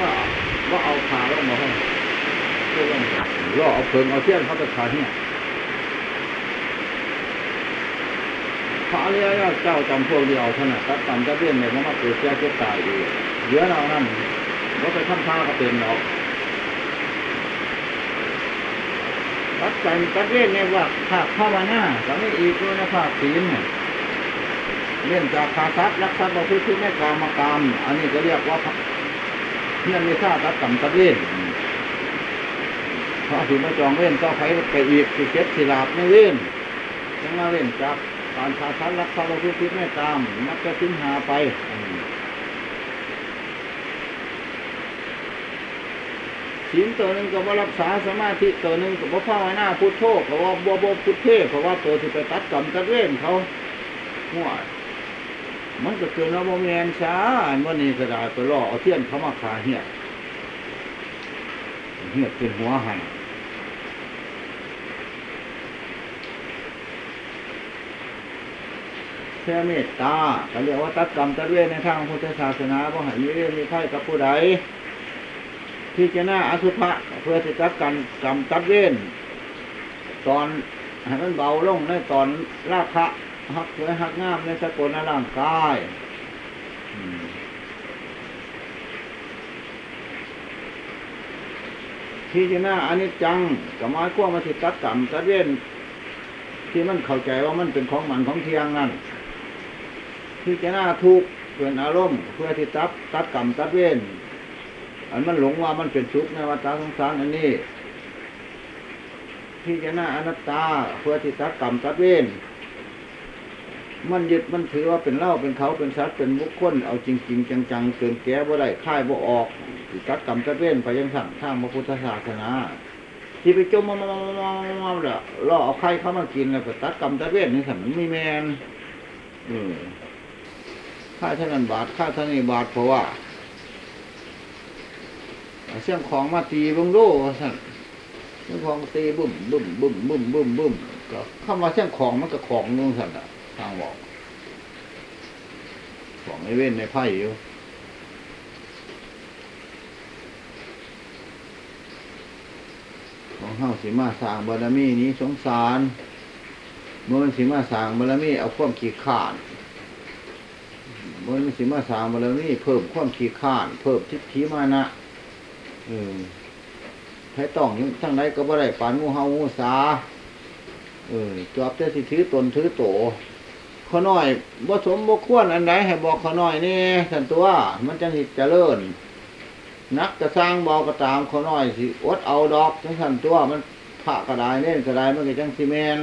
ว่าว่า เอาขาลงมาให้เพื่อว่าล่อเอาเพิงเอาเที่ยนเขาไปขาเนี่ยพระอริยกเจ้าจำพวกเดียวเท่านั้นตัดต่ำจะเบี้ยนเนี่ยมันมาเกิดแก่เจ็บตายดีเหลือเรานั่นว่าไปทำท่าก็เป็นเราตัดใจตัดเล่นเนี่ยว่าภาคภาวนาก็ไม่อีกด้วยนะภาคศีลเนี่ยเล่นจากขาทัดรักทรัพย์ประพฤติในกามกรรมอันนี้ก็เรียกว่า พียงมีค่าตัดต่ำตัดเล่นพระถึงมาจองเล่นก็ไปไปอีกสิเก็บสิลาบไม่เล่นจะมาเล่นจากการพาทันรักษาเราทุกทิศไม่ตาม นักจะทิ้งหาไปศีลตัวหนึ่งก็ว่ารักษาสมาธิตัวหนึ่งก็ว่าภาวนาพุทโธก็ว่าบัวบพุทเทเพราะว่าตัวที่ไปตัดกรรมตัดเล่นเขาหัว มันก็เกินว่าโมเมนช้าอันวันนี้ก็ได้ไปล่อเอาเทียนเขามาขาเหี้ยเหี้ยเป็นหัวหันแค่เมตตาก็เรียกว่าตัดกรรมตัดเวรในทางพุทธศาสนาเพราะหันมีเรื่องมีไพ่กับผู้ใดที่จะน่าอสุภะเพื่อจะตัดกันกรรมตัดเวรตอนให้มันเบาลงในตอนราคะ หักสวยหักงามในสกุลร่างกายที่จะน่าอันิจจังกับไม้ขั้วมาสิดตัดกรรมตัดเว้นที่มันเข้าใจว่ามันเป็นของหมันของเทียงนั่นที่จะน่าทุกข์เป็นอารมณ์เพื่อที่ตัดตัดกรรมตัดเว้นอันมันหลงว่ามันเป็นทุกข์ในวัฏสงสารอันนี้พิจารณาอนัตตาเพื่อที่ตัดกรรมตัดเวร มันยึดมันถือว่าเป็นเล่าเป็นเขาเป็นสัตว์เป็นบุคคลเอาจริงๆจังๆเกินแก้บ่ได้ค่ายบ่ออกสิตัดกรรมตัดเวรไปยังสั่งทางพระพุทธศาสนาที่ไปจมมามามามเด้อล่อเอาไข่เข้ามากินแล้วก็ตัดกรรมตัดเวรนี่สัมันมีแมนเออค่าเท่านั้นบาทค่าเท่านี้บาทเพราะว่าเสียงของมาตีเบงโล่สั่นเสียงของตีบึ้มบึ้มบึ้มบึ้มบึ้มบึ้มก็เข้ามาเสียงของมันก็ของนู่นสั่นอะ ทางบอกของในเว้นในไพ่อยู่ของเฮาสิมาสางบารมีนี้สงสารเมื่อมันสิมาสางบารมีเอาความขี้ขานเมื่อมันสิมาสางบารมีเพิ่มความขี้ขานเพิ่มทิฏฐิมานะเออให้ต้องยังทั้งใดก็บ่ได้ปานงูเฮางูสาเออจอบแต่สิถือตนถือโต ขอน้อยบ่สมบ่ควรอันใดให้บอกขอน้อยนี่สันตัว มันจังสิเจริญนักกระสร้างบากระตามขาน้อยสิอดเอาดอกจังสันตัว มันผ่ากระไดเน่นกระไดมันก็จังซีเมน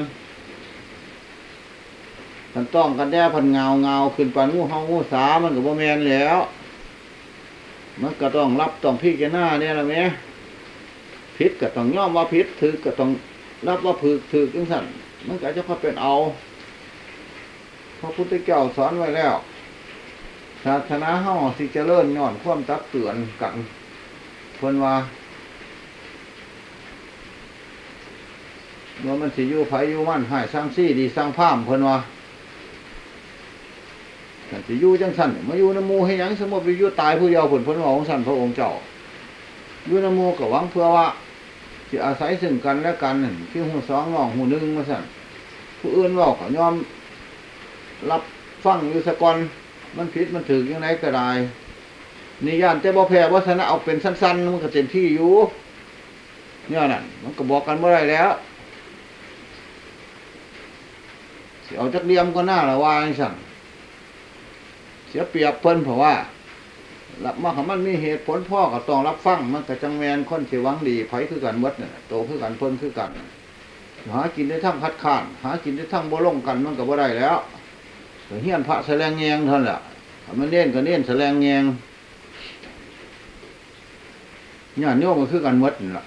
มันต้องกันแด้พันเงาเงาขึ้นปานงูเฮางูสามันก็บ่แมนแล้ว มันก็ต้องรับต้องพิจารณาเนี่ยละแหม่ผิดก็ต้องย่อมว่าผิดถือก็ต้องรับว่าผือถือจังสันมันก็จะค่อยเป็นเอา พระพุทธเจ้าสอนไว้แล้ว ศาสนาเฮาสิเจริญย้อนความตักเตือนกันเพิ่นว่าเมื่อมันสิอยู่ไผอยู่มันให้สร้างซี่ดีสร้างภาพเพิ่นว่ากันสิอยู่จังสั่นมาอยู่ในมูให้ยังสมมุติไปอยู่ตายผู้เดียวเพิ่นเพิ่นว่าของสั่นพระองค์เจ้าอยู่ในมู่ก็หวังเพื่อว่าสิอาศัยซึ่งกันและกันนั่หูสองน้องหูหนึ่งว่าสั่นผู้อื่นเว้าก็ยอม รับฟังอยู่สกอนมันผิดมันถึกยังไงก็ได้นี่ย่านแต่บ่แพ้บ่ชนะเอาเป็นสั้น ๆ มันก็เต็มที่อยู่เนี่ยนั่นมันก็บอกกันเมื่อไรแล้วสิเอาจักเดียมก็น่าละว่าสั่นเสียเปรียบเพิ่นเพราะว่ารับมาของมันมีเหตุผลพ่อก็ต้องรับฟังมันก็จังแมนคนเสวังดีไผคือกันหมดน่ะโตคือกันเพิ่นคือกัน หากินได้ทั้งคัดค้าน หากินได้ทั้งบ่ลงกันมันก็บ่ได้แล้ว ก็เฮียนพระแสลงแงงเท่านั้นแหละมันเน้นก็เน้นแสลงแงงญาติโยมก็คือกันมดนี่ล่ะ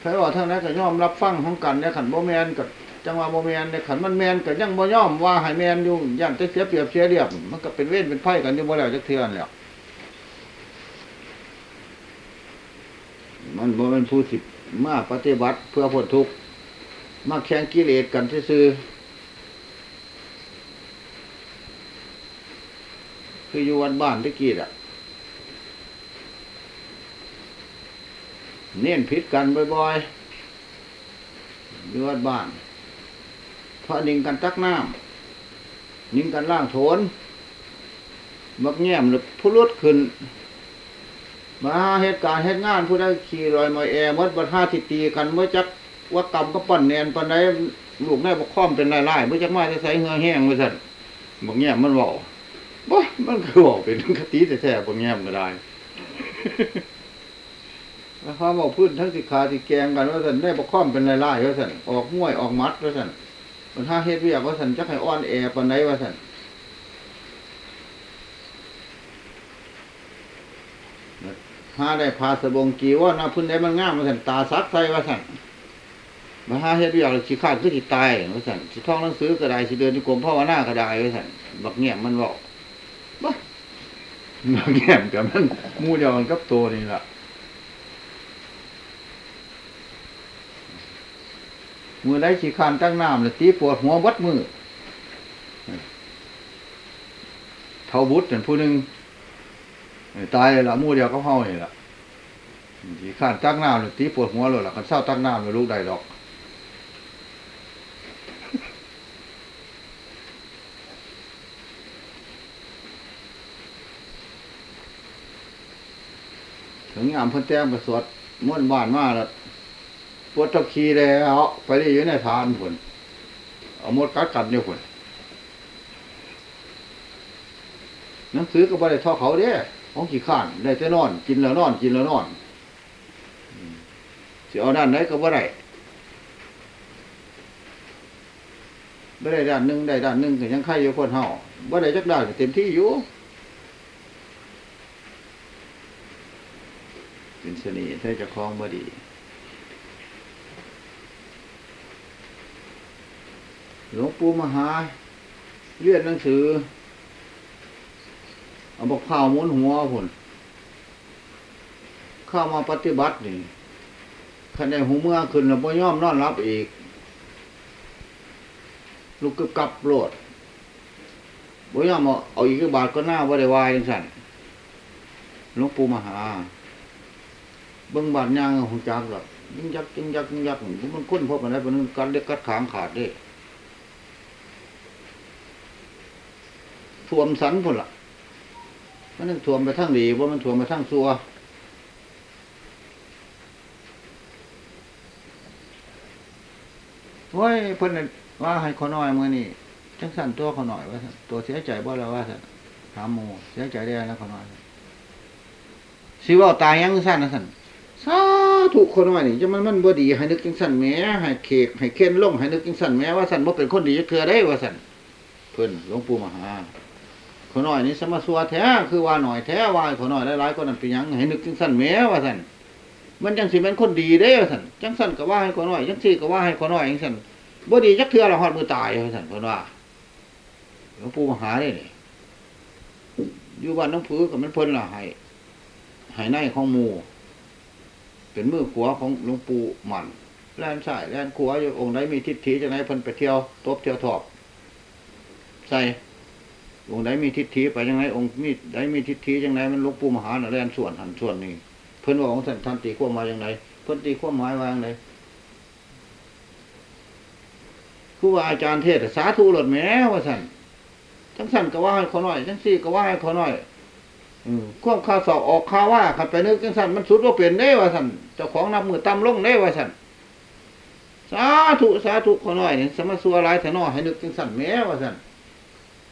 ใครว่าทั้งนั้นก็ยอมรับฟังของกันเนี่ยขันบ่แมนกับจังหวะบ่แมนเนี่ยขันมันแมนก็ยังบ่ยอมว่าให้แมนอยู่ย่านจะเสียเปรียบเสียเรียบ มันก็เป็นเว้นเป็นไพ่กันอยู่บ่แล้วจักเทื่อนแล้วมันบ่เป็นผู้สิบมาปฏิบัติเพื่อพ้นทุกข์มาแข่งกิเลสกันซื่อๆ คืออยู่วันบ้านตะกี้อะเน้นพิษกันบ่อยๆอยู่วันบ้านพระนิ่งกันตักน้ำนิ่งกันล่างโถนมักแง้มหรือผู้ลดขึ้น มาเหตุการณ์เหตุงานผู้ได้ขี่ลอยมอยแอร์มดบัดห้าทิตีกันเมื่อจักว่ากรรมก็ปั่นแนนปันไดลูกแม่บกคล้อมเป็นลายๆเมื่อจักมาจะใส่เงือแห้งไว้สั่นบักแง้มมันบอก บ่มันคือบอกเป็นคติแท้บ่แง้มก็ได้แล้วาบอกพื้นทั้งสิขาสิแกงกันว่าสันได้บกคอมเป็นลายๆว่าสันออกง่วยออกมัดว่าสันมันถ้าเฮ็ดเวียกว่าสันจักให้อ่อนแอปานใดว่าสันหาได้พาสบงกีว่านาพื้นได้มันง่ามว่าสันตาซักใส่ว่าสันมาหาเฮ็ดเวียกสิขาดคือสิตายว่าสันสิท่องหนังสือก็ได้สิเดินที่กรมภาวนาก็ได้ว่าสันบักแง้มมันบอก แง่มกับมันมูเดียวกันกับตัวนี่แหละมือได้ขี้คานตั้งน้ำเลยตีปวดหัววัดมือเท่าบุตรเป็นผู้หนึ่งตายละมูเดียวก็เฮานี่แหละขี้คานตั้งน้ำเลยตีปวดหัวเลยล่ะกันเศร้าตั้งน้ำเลยลูกได้ดอก ถึงงามเพิ่นแต้มกระสวดม้วนบ้านมาแล้วปวดตะคีแล้วไปได้อยู่ในทานผลเอาหมดกัดกัดเนี่ยผลหนังสือก็บ่ได้ทอเขาเด้อของขี้ข้านได้แต่นอน กินแล้วนอน กินแล้วนอนอืมสิเอาด้านไหนก็บ่ได้บ่ได้ด้านหนึ่งได้ด้านหนึ่งก็ยังไข่อยู่คนเฮาบ่ได้จักด้านเต็มที่อยู่ เป็นเสน่ห์ถ้าจะคล้องบ่ดี หลวงปู่มหาเรียนหนังสือ เอาบอกข้าวม้วนหัวผลเข้ามาปฏิบัตินี่คันได้หูเมื่อขึ้นแล้วบ่ย่อมนอนรับอีก ลูกกึบกับโลดบ่ย่อมเอาเอาอีกบาทก็หน้าบ่ได้วายจังซั่นหลวงปู่มหา เบิ่งบาดยางหูจักหรอกยิ่งยักยิ่งยักยิ่งยักมันค้นพบอะไรเป็นการเล็กกัดขางขาดเด้ท่วมสันพุ่นละมันนึงท่วมไปทั้งดีว่ามันท่วมไปทั้งซัวโอ้ยเพิ่นน่ะว่าให้ขอน้อยมือนี่จังสั่นตัวขอน้อยว่าซั่นตัวเสียใจบ่แล้วว่าซั่นถามหมู่เสียใจได้แล้วขอน้อยสิว่าตายยังสั่นนะสั่น สาธุขอน้อยนี่จะมันมันบ่ดีให้นึกจังสั่นแหมให้เคกให้เค้นลงให้นึกจังสั่นแหมว่าสั่นบ่เป็นคนดีจักเทื่อได้ว่าสั่นเพิ่นหลวงปู่มหาขอหน่อยนี่สมาสัวแท้คือว่าหน่อยแท้ว่าขอหน่อยหลายๆคนนั้นเป็นยังให้นึกจังสั่นแหม้ว่าสั่นมันจังสิเป็นคนดีเด้ว่าสั่นจังสั่นก็ว่าให้ขอหน่อยจังสี่ก็ว่าให้ขอหน่อยจังสั่นบ่ดีจักเทื่อละฮอดมือตายว่าสั่นเพิ่นว่าหลวงปู่มหาเนี่นี่อยู่บ้านน้องผือกับมันเพิ่นละให้ให้ในของหมู่ เป็นมือขวาของหลวงปู่หมันแล่นซ้ายแล่นขวาอยู่องค์ใดมีทิฏฐิจังไดเพิ่นไปเที่ยวตบเที่ยวทอบใส่องค์ใดมีทิฏฐิไปยังไงองค์มีใดมีทิฏฐิยังไงมันหลวงปู่มหาแล่นส่วนหันส่วนนี้เพิ่นว่าของท่านท่านตีความหมาอยยังไงเพิ่นตีความหมายว่าอย่างไรครูว่าอาจารย์เทศสาธุหลดแหม้ว่าสั่นจังสั่นก็ว่าให้เขาหน่อยจังสี่ก็ว่าให้เขาหน่อย อืมควบข่าวสอบออกข่าวว่าขัดไปนึกจังสันมันสุดว่าเปลี่ยนได้ว่าสันเจ้าของนับมือต่ำลงได้ว่าสันสาธุสาธุขาหน่อยนี่สมมาสัวหลายแต่นอให้นึกจังสันแม้ว่าสัน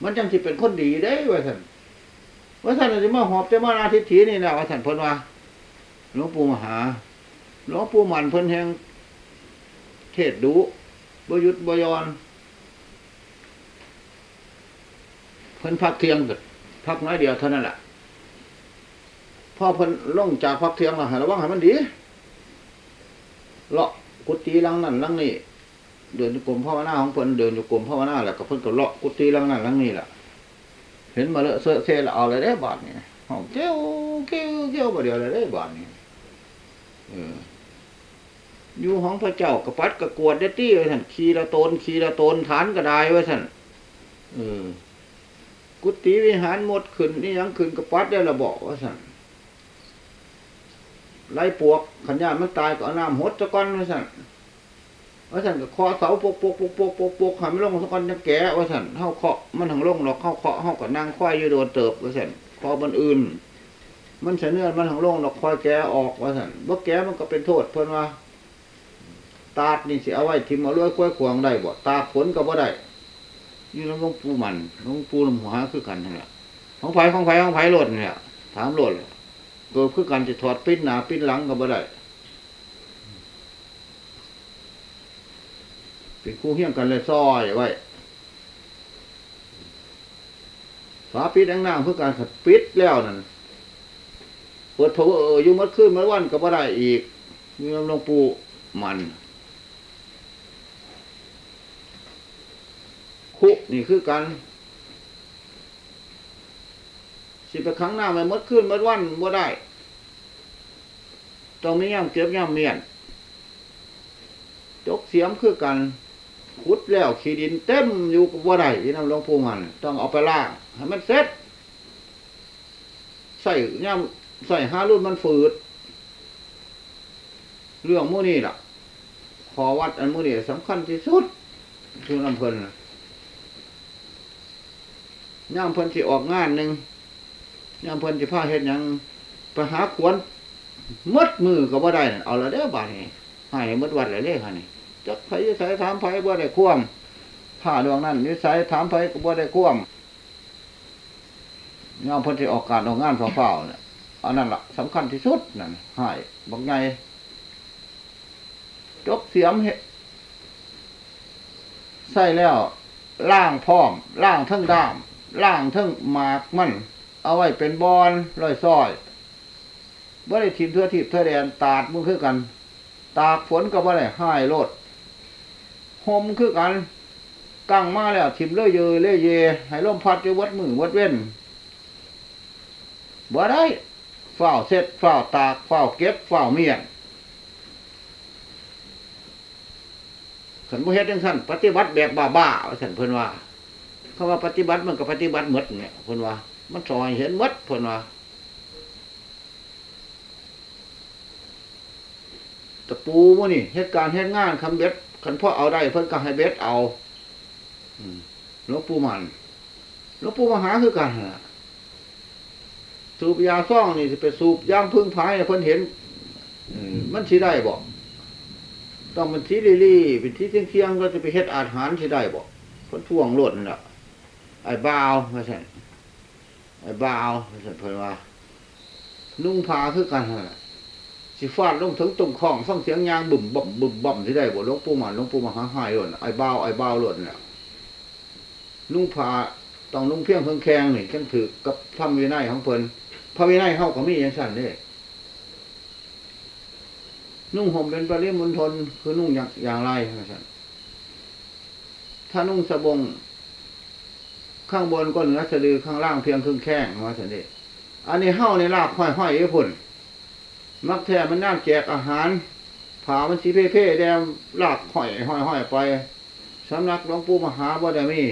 มันจังสิเป็นคนดีได้ว่าสันว่าสันจะมาหอบจะมาอาทิตย์ทีนี่นะว่าสันเพิ่นว่าหลวงปู่มหาหลวงปู่มันเพิ่นแห่งเทศดุบยุทธบยอนเพิ่นพักเที่ยงกิดพักน้อยเดียวเท่านั้นแหละ พ่อเพิ่นลงจากพักเที่ยงแล้วให้ระวังให้มันดีเลาะกุฏิลังนั่นลังนี่เดินอยู่กรมภาวนาของเพิ่นเดินอยู่กรมภาวนาแหละก็เพิ่นก็เลาะกุฏิลังนั้นลังนี้แหละเห็นมาเลอะเสอะเซแล้วเอาเลยได้บาทนี่ห้องเกี้ยวเกี้ยวเกี้ยวบ่เดียวเลยได้บาทนี่เอออยู่ห้องพระเจ้ากระปัดกระกวดได้ตี้ไว้ท่านขีละตนขีละตนฐานกระไดไว้ท่านเออ กุฏิวิหารหมดขึ้นนี่ยังขึ้นกระปัดได้ระบอกว่าท่น ไล่ปวกขันยามันตายก็เอาน้ำหดตะก้อนว้ท่นว่าสันก็คาะเสาปกปกปกปกปกปกหันไม่ลงสักคนจะแก่ว่าสันเฮาเคาะมันหังลงหรอกเฮาเคาะเฮาก็นั่งควายยู่โดนเติบว่าสันคาะมันอื่น มันเสนื้อมันหังลงหรอกควายแก่ออกว่าสันบ่แก่มันก็เป็นโทษเพิ่นว่า ตาดนี่สิเอาไว้ทิมเอาลื่อยกล้วยขวางได้บ่ตาขนก็บ่ได้อยู่น้ำลงปู่มันหลวงปู่ลำหัวคือกันนั่นแหละของไผของไผของไผโลดเนี่ยถามโลดเกิดคือกันจะถอดปิ้นหน้าปิ้นหลังก็บ่ได้เป็นคู่เฮี้ยงกันเลยซอยไว้ฝาปิดแองนาเพื่อการขัดปิดแล้วนั่นเปิดเผาเออยู่มัดขึ้นมัดวันก็บ่ได้อีกมีหลวงปู่มันคุนี่คือกัน สิไปครั้งหน้ามันมัดขึ้นมดวันบ่ได้ต้องมีย่ำเก็บย่ำเมียน จกเสียมคือกันขุดแล้วขี้ดินเต็มอยู่กับว่ได้ที่น้ำหลวงปู่มันต้องเอาไปล่างให้มันเสร็จใส่ย่ำใส่ห้ารุ่นมันฝืด เรื่องมู่นี่ล่ะ ขอวัดอันมู่นี่สำคัญที่สุดคือน้ำเพลินย่ำเพลินที่ออกงานหนึ่ง ย่ำเพลินที่ผ้าเฮ็ดหยังไปหาขวนมดมือก็บ่ได้นั่นเอาละเด้อบาดนี้ให้มดวัดเลยเด้ค่ะนี่จักไผนิสัยถามไผบ่ได้ควมผ้าดวงนั้นนิสัยถามไผก็บ่ได้ควมยามเพิ่นสิออกการออกงานเฝ้าๆเนี่ยอันนั้นล่ะสำคัญที่สุดนั่นหายบักไงจกเสียมเฮ็ดใส่แล้วล่างพร้อมล่างทั้งด้ามล่างทั้งหมากมัน เอาไว้เป็นบอลลอยซ้อยบ่ได้ทิมเทั่วทิพทั่วแดนตาดมึงคือกัน ตากฝนก็บ่ได้หายโลดห่มคือกันกั้งมาแล้วทิมเลื่อยเยเลื่อยเยให้ลมพัดอยู่วัดมือวัดเว้นบ่ได้เฝ้าเสร็จเฝ้าตากเฝ้าเก็บเฝ้าเมียนขันบ่เฮ็ดจังซั่นปฏิบัติแบบบ้าๆว่าซั่นเพิ่นว่าคำว่าปฏิบัติมันก็ปฏิบัติหมดเนี่ยเพิ่นว่า มันสอนเห็นหมดเพิ่นว่าตะปูมื้อนี่เฮ็ดการณ์เฮ็ดงานคำเบ็ดคันพ่อเอาได้ เพิ่นก็ให้เบ็ดเอาหลวงปู่มันหลวงปู่มหาคือกันสูบยาซ่องนี่สิไปสูบยางพึ่งพายเพิ่นเห็นมันสิได้บ่ต้องมันทีลี่ๆเป็นที่เที่ยงก็จะไปเฮ็ดอาหารสิได้บ่เพิ่นท่วงโลดนั่นน่ะไอ้บ่าวว่าซั่น ไอ้บ่าวว่าซั่นเพิ่นว่า นุ่งผ้าคือกันหั่นล่ะสิฟาดลงถึงตรงข้องฟังเสียงยางบึ่มบ่มบึ่มบ่มสิได้บ่ลงปูมันลงปู่มหาหายโลดน่ะไอ้บ่าวไอ้บ่าวโลดนั่นแหละนุ่งผ้าต้องนุ่งเพียงเพิ่งแข็งนี่จังถือกับพระวินัยของเพิ่นพระวินัยเฮาก็มีอย่างซั่นเด้นุ่งห่มเป็นปริมณฑลคือนุ่งอย่างอย่างไรว่านถ้านุ่งสบง ข้างบนก็เหนือสะดือข้างล่างเพียงครึ่งแข้งว่าสันเดอันนี้เฮ้าในลากห้อยห้อยไอ้พุ่นมักแท้มันน่าแจกอาหารผามันสีเพ่ๆแดมลากห้อยห้อยห้อยไปสำนักหลวงปู่มหาบ่ได้มี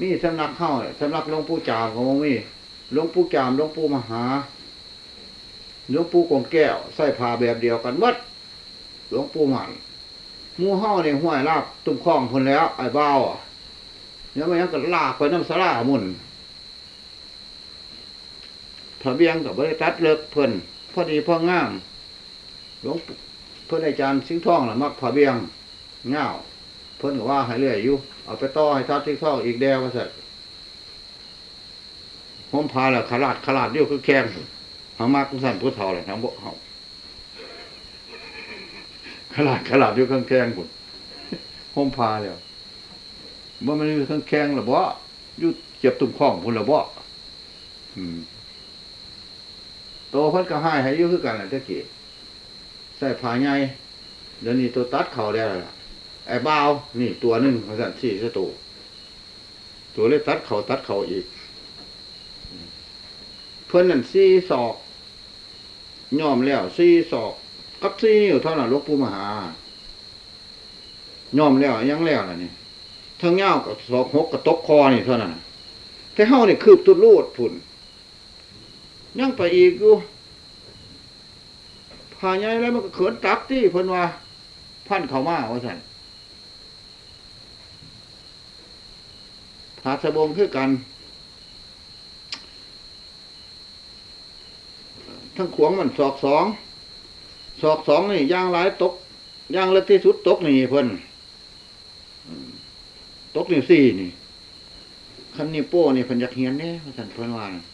มีสำนักเข้าสำนักหลวงปู่จามของมีหลวงปู่จามหลวงปู่มหาหลวงปู่กงแก้วใส่ผ้าแบบเดียวกันหมัดหลวงปู่หมันมูเฮ้าเนี่ยห้วยลากตุ้มคล้องคนแล้วไอ้บ้าวอะ แล้วมันยังก็ลากไปน้ำสลามุนพระเบียงกับบริตัดเลิกเพิ่นพอดีพองามหลวงเพิ่นอาจารย์สิงห์ทองละมักพระเบียงเงาเพิ่นก็ว่าให้เรื่อยอยู่เอาไปต่อให้ทัดสิงห์ทองอีกแดวว่าสัตผมพาแล้วขลาดขลาดเดียวคือแข้งหามักสั่นผู้เฒ่าเลยทั้งบ่เฮาขลาดขลาดเดียวคือแข้งพุ่นผมพาแล้ว ว่ามันมีเครื่องแข้งหรือบ่อยู่เจ็บตุ่มข้องพุ่นหรือบ่อืมโตเพิ่นก็ให้ให้ยู่คือกันแหละตะกี้ใส่ผ้าใหญ่เดี๋ยวนี้ตัวตัดเข่าได้แล้วล่ะไอ้บ่าวนี่ ตัวหนึ่งเขาสั่นสี่ซะตัวตัวเลยตัดเข่าตัดเข่าอีก เพิ่อนนั่นสี่ศอกยอมแล้วสี่ศอก กับสี่นิ้วเท่านั้นลวงปู่มหายอมแล้วยังแล้วล่ะนี่ ทั้งเงากับสอกหกกับตกคอนี่เท่านั้นน่ะแต่เฮานี่คืบตุดลูดพุนยังไปอีกอยู่ผ่าใหญ่แล้วมันก็เขินตักที่เพิ่นว่า พันเขามาว่าสั่นผาสะบงคือกัน ทั้งขวงมันศอกสองศอกสองนี่ย่างหลายตกย่างเล็กที่สุดตกนี่เพิ่น ตกนิ้วสี่นี่คันนิ้วโป้นี่เพิ่นยากเหียนเนี่ยพันพิ่นวาน่ะ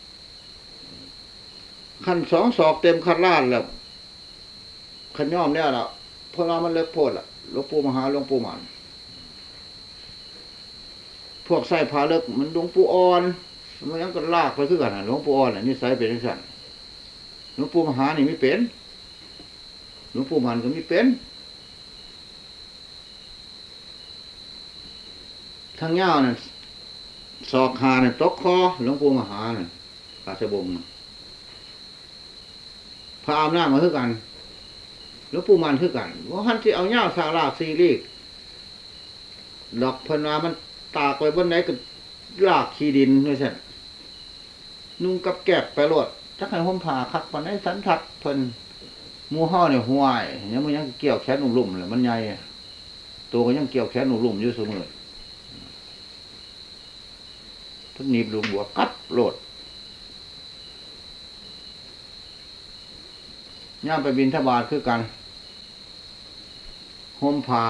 คันสองศอกเต็มคัดลาดแล้วคันย่อมเนี่ยละเพราะว่ามันเลิกโพดละหลวงปู่มหาหลวงปู่หมันพวกใส่ผ้าเลิกมันหลวงปู่อ่อนมันยังก็ลากไปคือกันน่ะหลวงปู่อ่อนนี่ใส่เป็นจังซั่นหลวงปู่มหานี่ไม่เป็นหลวงปู่หมันก็ไม่เป็น ทางเงาเนี่ยศอกหาเนี่ยตกคอหลวงปู่มหาเนี่ยปาสบงน่ะพระอำนาจมาคือกันหลวงปู่มันคือกันว่าท่านที่เอาเงาสาลาซีรีกดอกพนามันตากไว้บนไหนก็ลากขี้ดินด้วยสั่นนุ่งกับแกบไปโลดจักให้ผมผ่าคักปันให้สันทัดเพิ่นมูห่อเนี่ยห่วยยังมันยังเกี่ยวแขนหนุ่มๆเลยมันใหญ่ตัวก็ยังเกี่ยวแขนหนุ่มๆอยู่เสมอ ทุกนีบลุงบัวกัดโลดย่ามไปบินทบาทคือกันห่มผ้า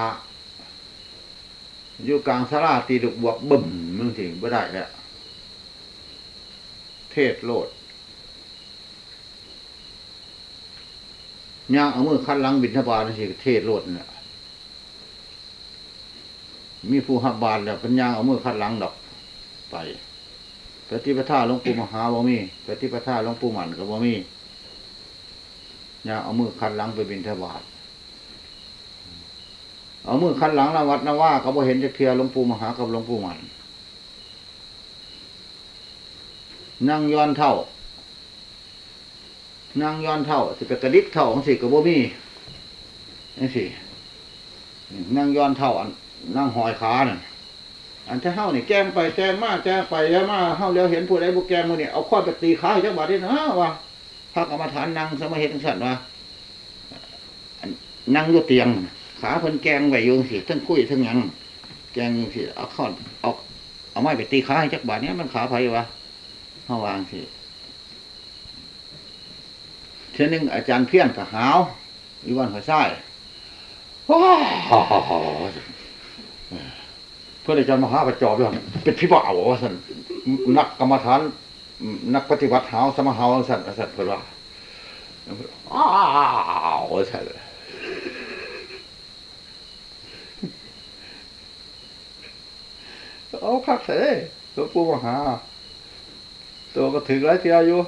อยู่กลางสลาตีดุกบวกบึ้มมึงถึงไม่ได้แล้วทศโลดย่างเอามือคัดหลังบินทบาทนั่นสิเทศโลดเนี่ยมีผู้หับบาลแล้วเป็นย่างเอามือคัดหลังดอกไป ปฏิปทาหลวงปู่มหาบ่มีปฏิปทาหลวงปู่หมันก็บ่มีย่าเอามือคัดหลังไปบินทบาทเอามือคัดหลังนวัดนว่าก็บ่เห็นจะเพียหลวงปู่มหากับหลวงปู่หมันนั่งย้อนเท่านั่งย้อนเท่าสิไปกระดิกเท่าของสิกับบ่มีนี่สินั่งย้อนเท่านั่งหอยขาน่ะ อันถ้าเฮานี่ยแกงไปแกงมาแกงไปแล้วมาเฮาแล้วเห็นผู้ใดบุกแกงมือนี่ยเอาข้อไปตีขาให้จักบาทนี่นะว่าพระกรรมฐานนั่งสมาเหตุสัตว์ว่านั่งอยู่เตียง ขาเพิ่นแกงไว้อยู่สิทั้งคุยทั้งยังแกงอยู่สิเอาข้อเอาเอาไม้ไปตีขาให้จักบาทเนี้ยมันขาไผวะเฮาวางสิเทียนึงอาจารย์เพี้ยนกับหาวอีวันหัวไส้ว้าว พื่อนอาจารย์มหาประจอบอย่างเป็นพี่บ่าวว่าสันนักกรรมฐาน นักปฏิบัติหาวสมหาวสันสันเพื่อนว่าอ้าวสันเอาคักเสยตัวปูมหา ตัวก็ถึงหลายเทียอยู่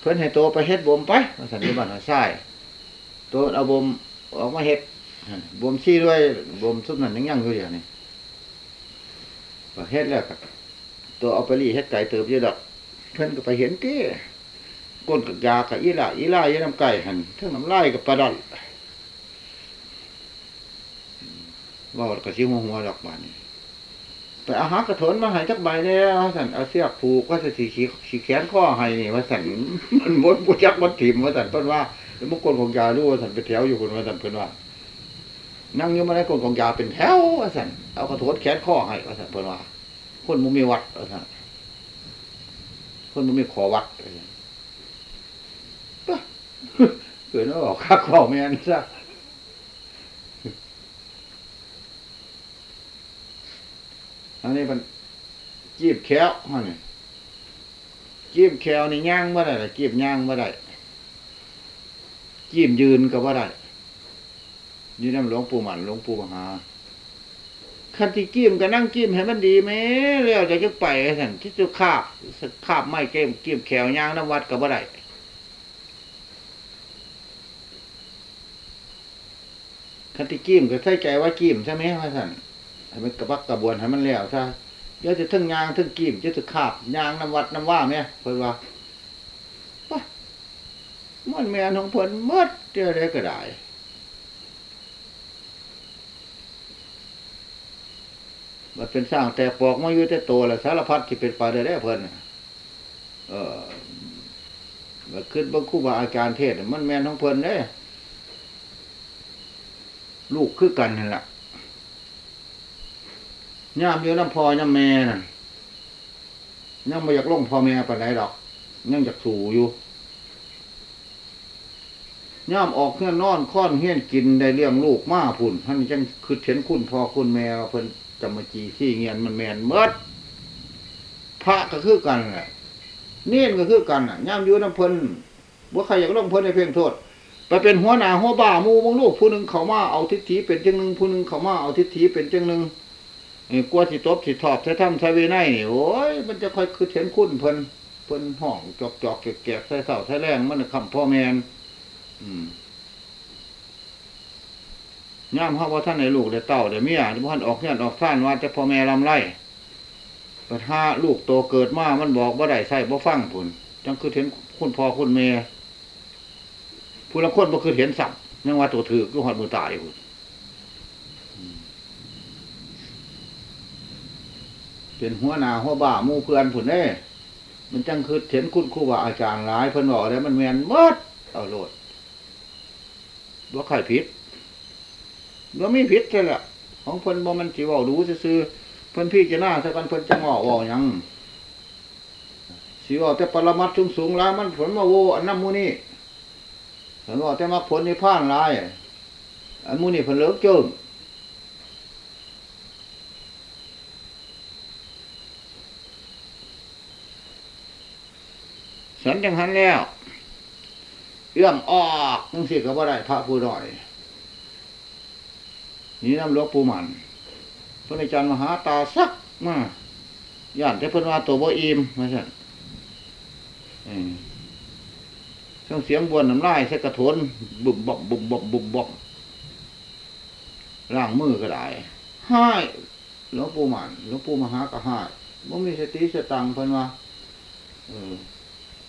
เพิ่อนให้ตัวไปเฮ็ดบ่มไปสันนิบาตหาทรายตัวเอาบ่มออกมาเฮ็ด บ่มชี้ด้วยบ่มซุปนั่นยังยังอยู่เดียวนี่ก็เฮ็ดแล้วก็ตัวเอาไปรีเฮ็ดไก่เติบอยู่ดอกเพิ่นก็ไปเห็นติก้นกับยากับอีล่าอีล่าอีน้ำไก่หั่นทั้งน้ำลายกับปลาดอนว่าแล้วก็สิหัวหัวดอกบานนี่ไปอาหารกระถนมาให้จักใบเนี่ยว่าสันเอาเสียกผูกว่าจะสีขีขีแขนข้อให้นี่ว่าสันมันบดบุจักบดถิ่มว่าสันเพิ่นว่าแล้วมุกคนของยารู้ว่าสันเป็นแถวอยู่คนว่าสันเพิ่นว่า นั่งอยู่มาในคนของยาเป็นแถวว่าสันเอากระถนแขนข้อให้ว่าสันเพิ่นว่า คนมุมีวัดว่าสันคนมุมีขอวัดว่าซั่นปะเกิดว่าออกข้าข้อแม่นซะอันนี้มันจีบแควฮะนี่จีบแควนี่ย่างบ่ได้ละจีบย่างบ่ได้จีบยืนก็บ่ได้ อยืนน้ำหลวงปู่หมันหลวงปู่มหาคันที่กีมก็นั่งกีมให้มันดีไหมแล้วจะจะไปสั่นที่จะคาบคาบไม่เกมกีมแขวย่างน้ำวัดก็บ่ได้คันที่กีมก็ใส่ใจว่ากีมใช่ไหมว่าสั่นให้มันกระบักกระบวนให้มันแล้วซะเดี๋ยวจะทึ่งยางทึ่งกีมจะถึงขาบยางน้ำวัดน้ำว่าเนี่ยเพิ่นว่ามันแม่นของเพิ่นมดเดี๋ยวได้ก็ได้ มันเป็นสร้างแต่ปอกมาอยู่แต่โตแล้วสารพัดที่เป็นไปได้ได้เพิ่นเออมันขึ้นบางคู่บาอาจารย์เทศ มันแม่นของเพิ่นเด้ลูกคือกันนั่นแหละย่ามอยู่น้ำพอย่ำแม่นั่นยังไม่อยากลงพ่อแม่ปไหนดอก ยังอยากสู่อยู่ ย่ามออกเพื่อนนอนค้อนเฮี้ยนกินได้เลี้ยงลูกมาพุ่นท่านจังคือเห็นคุณพ่อคุณแม่เพิ่นจำมาจีที่เงียนมันแมนเมดพระก็คือกันแหละเนียนก็คือกันน่ะย่ามอยู่น้ำเพิ่นว่าใครอยากลงเพิ่นในเพียงโทษไปเป็นหัวหน้าหัวบ่ามูบางลูกผู้หนึ่งเขามาเอาทิฏฐิเป็นจังหนึ่งผู้หนึ่งเขามาเอาทิฏฐิเป็นจังหนึ่งกลัวสิตบสิทอบใช้ทำใช้เวินัยนี่โอ้ยมันจะค่อยคือเห็นคุณเพิ่นเพิ่นห้องจอกจอกแกะแกะใส่เสาใส่แรงมันคำพ่อแมน ย่ามเฮาว่าท่านในลูกได้เต้าได้เมียที่พ่านออกเฮียออกท่านว่าจะพ่อแม่ลำไรปัญหาลูกโตเกิดมา มันบอกว่าได้ใส่บ่ฟังผุนจังคือเห็นคุณพ่อคุณแม่ผู้ละคนบ่คือเห็นสับยังว่าตัวถือก็หอดมือตายพุ่นเป็นหัวหน้าหัวบ่ามู่เพื่อนผุนเด้มันจังคือเห็นคุณครูบาอาจารย์หลายเพิ่นบอกแล้วมันแมนมดเอาโลด ว่าใครผิดว่ามีผิดใช่ละของเพิ่นบ่มันสิว่ารู้ซื่อเพิ่นพี่จะหน้าถ้ากันเพิ่นจะงอว่ายังสิว่าแต่ปรมัดสูงสูงลายมันผลมาโวอันนั้นมูนี่เห็นว่าแต่มาผลในผ่านลายอันมูนี่เพิ่นเลิกเจิมสันยังหันแล้ว เอื้อมออกจังสิก็บ่ได้พระผู้น้อยนี่น้ำหลวงปูมันพระอาจารย์มหาตาสักมาย่านแต่เพิ่นว่าตัวบ่อิ่มว่าซั่นเออช่องเสียงบวนน้ำลายใส่กระโถนบุบบบบุบบบบุบบบล่างมือก็ได้ห้หลวงปู่มันหลวงปู่มหาก็ห้บ่มีสติสตังเพิ่นว่าเออ